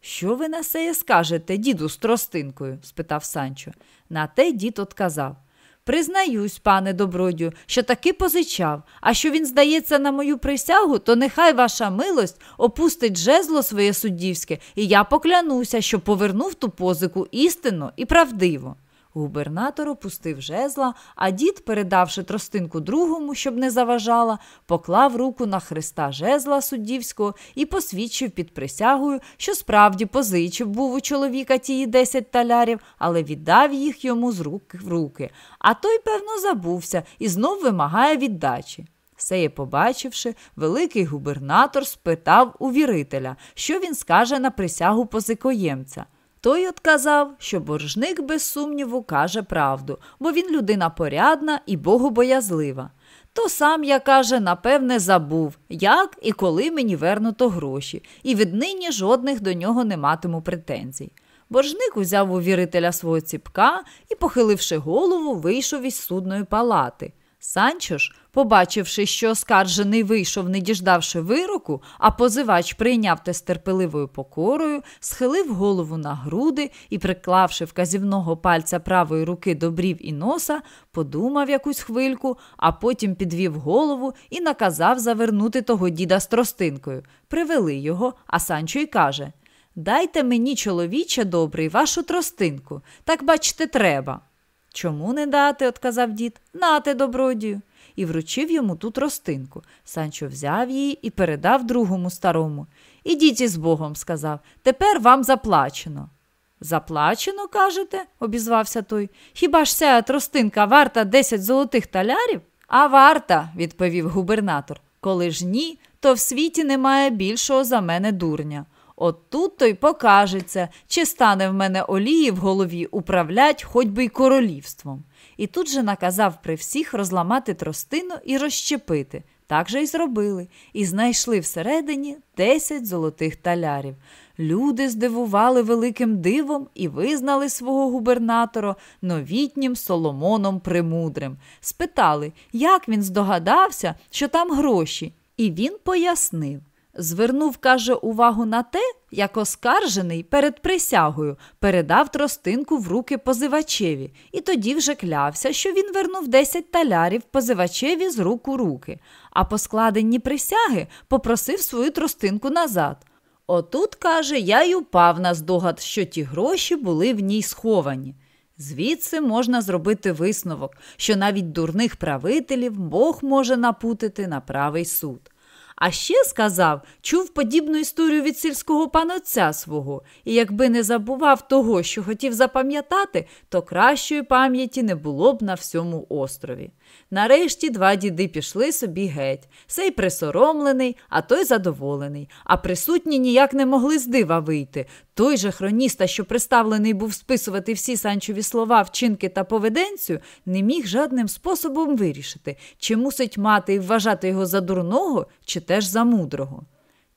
Що ви на сеє скажете, діду, з тростинкою? спитав Санчо. На те дід отказав. Признаюсь, пане добродію, що таки позичав, а що він здається на мою присягу, то нехай ваша милость опустить жезло своє суддівське, і я поклянуся, що повернув ту позику істинно і правдиво. Губернатор опустив жезла, а дід, передавши тростинку другому, щоб не заважала, поклав руку на хреста жезла суддівського і посвідчив під присягою, що справді позичив був у чоловіка тії десять талярів, але віддав їх йому з рук в руки. А той, певно, забувся і знов вимагає віддачі. Сеє, побачивши, великий губернатор спитав у вірителя, що він скаже на присягу позикоємця. Той отказав, що боржник, без сумніву, каже правду, бо він людина порядна і богобоязлива. То сам, я каже, напевне, забув, як і коли мені вернуто гроші, і віднині жодних до нього не матиму претензій. Боржник узяв у вірителя свого ціпка і, похиливши голову, вийшов із судної палати. Санчо ж, побачивши, що оскаржений вийшов, не діждавши вироку, а позивач прийняв те з терпеливою покорою, схилив голову на груди і, приклавши вказівного пальця правої руки до брів і носа, подумав якусь хвильку, а потім підвів голову і наказав завернути того діда з тростинкою. Привели його, а Санчо й каже Дайте мені, чоловіче добрий, вашу тростинку. Так, бачите, треба. Чому не дати, отказав дід. Нате, добродію. І вручив йому ту тростинку. Санчо взяв її і передав другому старому. Ідіть із Богом, сказав, тепер вам заплачено. Заплачено, кажете, обізвався той. Хіба ж ця тростинка варта десять золотих талярів? А варта, відповів губернатор. Коли ж ні, то в світі немає більшого за мене дурня. От тут то й покажеться, чи стане в мене олії в голові управлять хоч би й королівством. І тут же наказав при всіх розламати тростину і розщепити. Так же й зробили, і знайшли всередині десять золотих талярів. Люди здивували великим дивом і визнали свого губернатора новітнім Соломоном Премудрим. Спитали, як він здогадався, що там гроші, і він пояснив. Звернув, каже, увагу на те, як оскаржений перед присягою передав тростинку в руки позивачеві, і тоді вже клявся, що він вернув 10 талярів позивачеві з рук у руки, а по складенні присяги попросив свою тростинку назад. Отут, каже, я й упав на здогад, що ті гроші були в ній сховані. Звідси можна зробити висновок, що навіть дурних правителів Бог може напутити на правий суд. А ще сказав, чув подібну історію від сільського панотця свого, і якби не забував того, що хотів запам'ятати, то кращої пам'яті не було б на всьому острові. Нарешті два діди пішли собі геть, сей присоромлений, а той задоволений, а присутні ніяк не могли з дива вийти. Той же хроніста, що приставлений був списувати всі санчові слова, вчинки та поведенцю, не міг жадним способом вирішити, чи мусить мати і вважати його за дурного, чи теж за мудрого.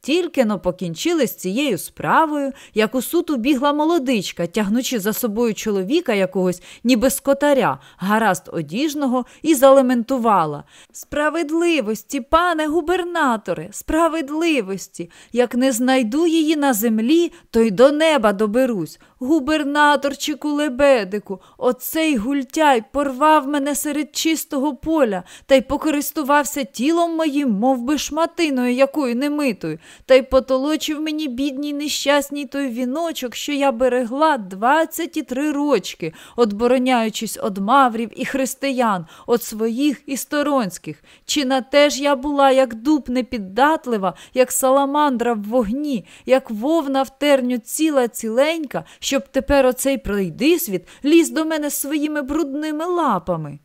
Тільки но покінчили з цією справою, як у суд убігла молодичка, тягнучи за собою чоловіка якогось, ніби скотаря, гаразд одіжного, і залементувала. Справедливості, пане губернаторе, справедливості. Як не знайду її на землі, то й до неба доберусь. Губернаторчику лебедику, оцей гультяй порвав мене серед чистого поля та й покористувався тілом моїм, мов би шматиною, якою немитою, та й потолочив мені, бідній, нещасній той віночок, що я берегла двадцять і три рочки, отбороняючись од маврів і християн, от своїх і сторонських. Чи на те ж я була, як дуб непіддатлива, як саламандра в вогні, як вовна в терню ціла ціленька, щоб тепер оцей пройдисвіт ліз до мене своїми брудними лапами.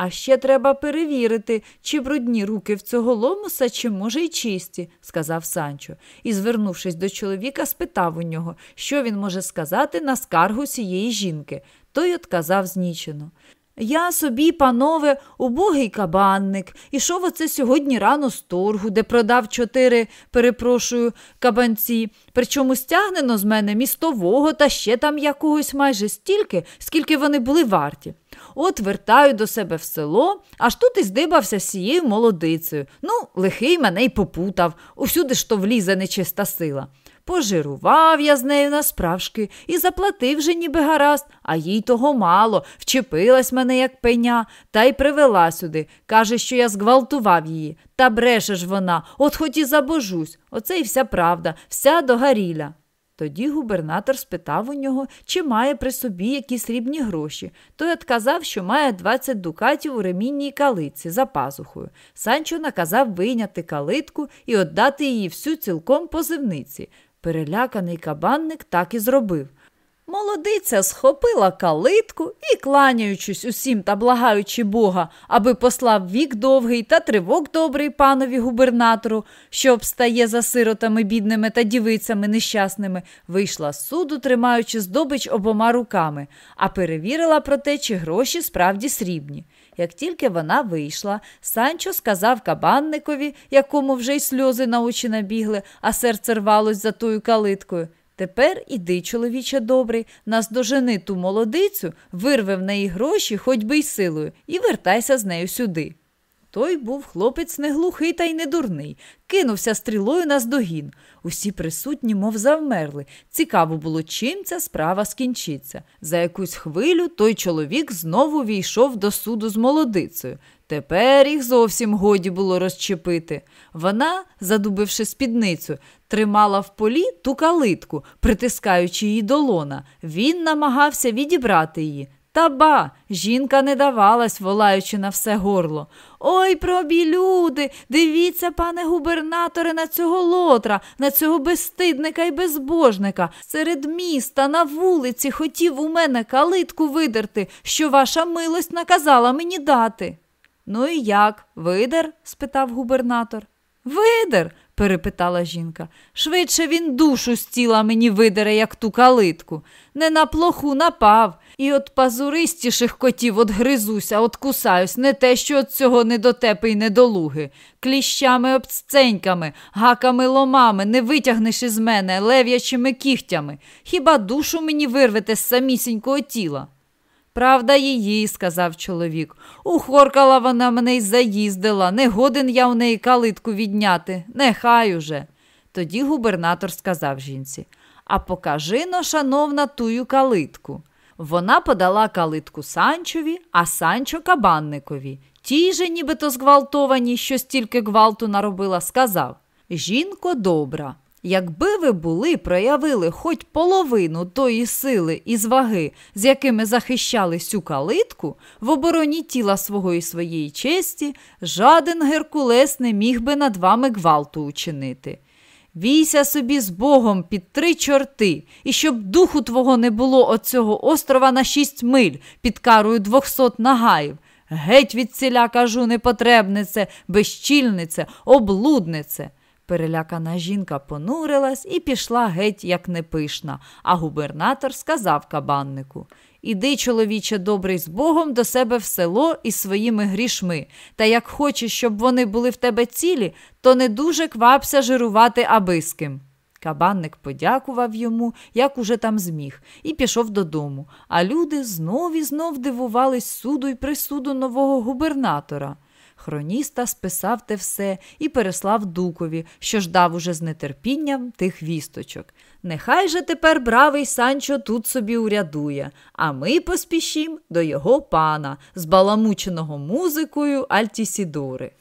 А ще треба перевірити, чи брудні руки в цього ломуса, чи, може, й чисті, сказав Санчо, і, звернувшись до чоловіка, спитав у нього, що він може сказати на скаргу цієї жінки. Той отказав знічено. Я собі, панове, убогий кабанник, ішов оце сьогодні рано з торгу, де продав чотири, перепрошую, кабанці, причому стягнено з мене містового та ще там якогось майже стільки, скільки вони були варті. От вертаю до себе в село, аж тут і здибався з цією молодицею. Ну, лихий мене й попутав, усюди ж то влізе нечиста сила. Пожирував я з нею насправжки і заплатив же ніби гаразд, а їй того мало, вчепилась мене, як пеня, та й привела сюди. Каже, що я зґвалтував її. Та бреше ж вона, от хоч і забожусь. Оце й вся правда, вся догоріля. Тоді губернатор спитав у нього, чи має при собі якісь срібні гроші. Той отказав, що має 20 дукатів у ремінній калиці за пазухою. Санчо наказав вийняти калитку і віддати її всю цілком позивниці. Переляканий кабанник так і зробив. Молодиця схопила калитку і, кланяючись усім та благаючи Бога, аби послав вік довгий та тривок добрий панові губернатору, що обстає за сиротами бідними та дівицями нещасними, вийшла з суду, тримаючи здобич обома руками, а перевірила про те, чи гроші справді срібні. Як тільки вона вийшла, Санчо сказав кабанникові, якому вже й сльози на очі набігли, а серце рвалось за тою калиткою. Тепер іди, чоловіче добрий, наздожени ту молодицю, вирви в неї гроші, хоч би й силою, і вертайся з нею сюди. Той був хлопець не глухий та й не дурний, кинувся стрілою на здогін. Усі присутні, мов завмерли. Цікаво було, чим ця справа скінчиться. За якусь хвилю той чоловік знову війшов до суду з молодицею. Тепер їх зовсім годі було розчепити. Вона, задубивши спідницю, тримала в полі ту калитку, притискаючи її до лона. Він намагався відібрати її. Та ба, жінка не давалась, волаючи на все горло. Ой, пробі люди, дивіться, пане губернаторе, на цього лотра, на цього безстидника і безбожника. Серед міста на вулиці хотів у мене калитку видерти, що ваша милость наказала мені дати. Ну і як, видер? спитав губернатор. Видер, перепитала жінка. Швидше він душу з тіла мені видере, як ту калитку. Не на плоху напав. І от пазуристіших котів от гризуся, от кусаюсь, не те, що от цього недотепи й недолуги. Кліщами обсценьками, гаками ломами не витягнеш із мене лев'ячими кігтями. Хіба душу мені вирвете з самісінького тіла? Правда, її, сказав чоловік. Ухоркала вона мене й заїздила. Не годен я у неї калитку відняти. Нехай уже. Тоді губернатор сказав жінці А покажи но, шановна, тую калитку. Вона подала калитку Санчові, а Санчо кабанникові. Тій же, нібито зґвалтовані, що стільки гвалту наробила, сказав Жінко добра, Якби ви були, проявили хоч половину тої сили і зваги, з якими захищали цю калитку, в обороні тіла свого і своєї честі, жаден Геркулес не міг би над вами гвалту учинити. Війся собі з Богом під три чорти, і щоб духу твого не було от цього острова на шість миль під карою двохсот нагаїв. Геть від ціля, кажу, непотребнице, безчільнице, облуднице. Перелякана жінка понурилась і пішла геть, як непишна, а губернатор сказав кабаннику Іди, чоловіче, добрий з Богом, до себе в село із своїми грішми, та як хочеш, щоб вони були в тебе цілі, то не дуже квапся жирувати аби з ким. Кабанник подякував йому, як уже там зміг, і пішов додому. А люди знов і знов дивувались суду й присуду нового губернатора. Хроніста списав те все і переслав дукові, що ждав уже з нетерпінням тих вісточок. Нехай же тепер бравий Санчо тут собі урядує, а ми поспішім до його пана, збаламученого музикою Альтісідори.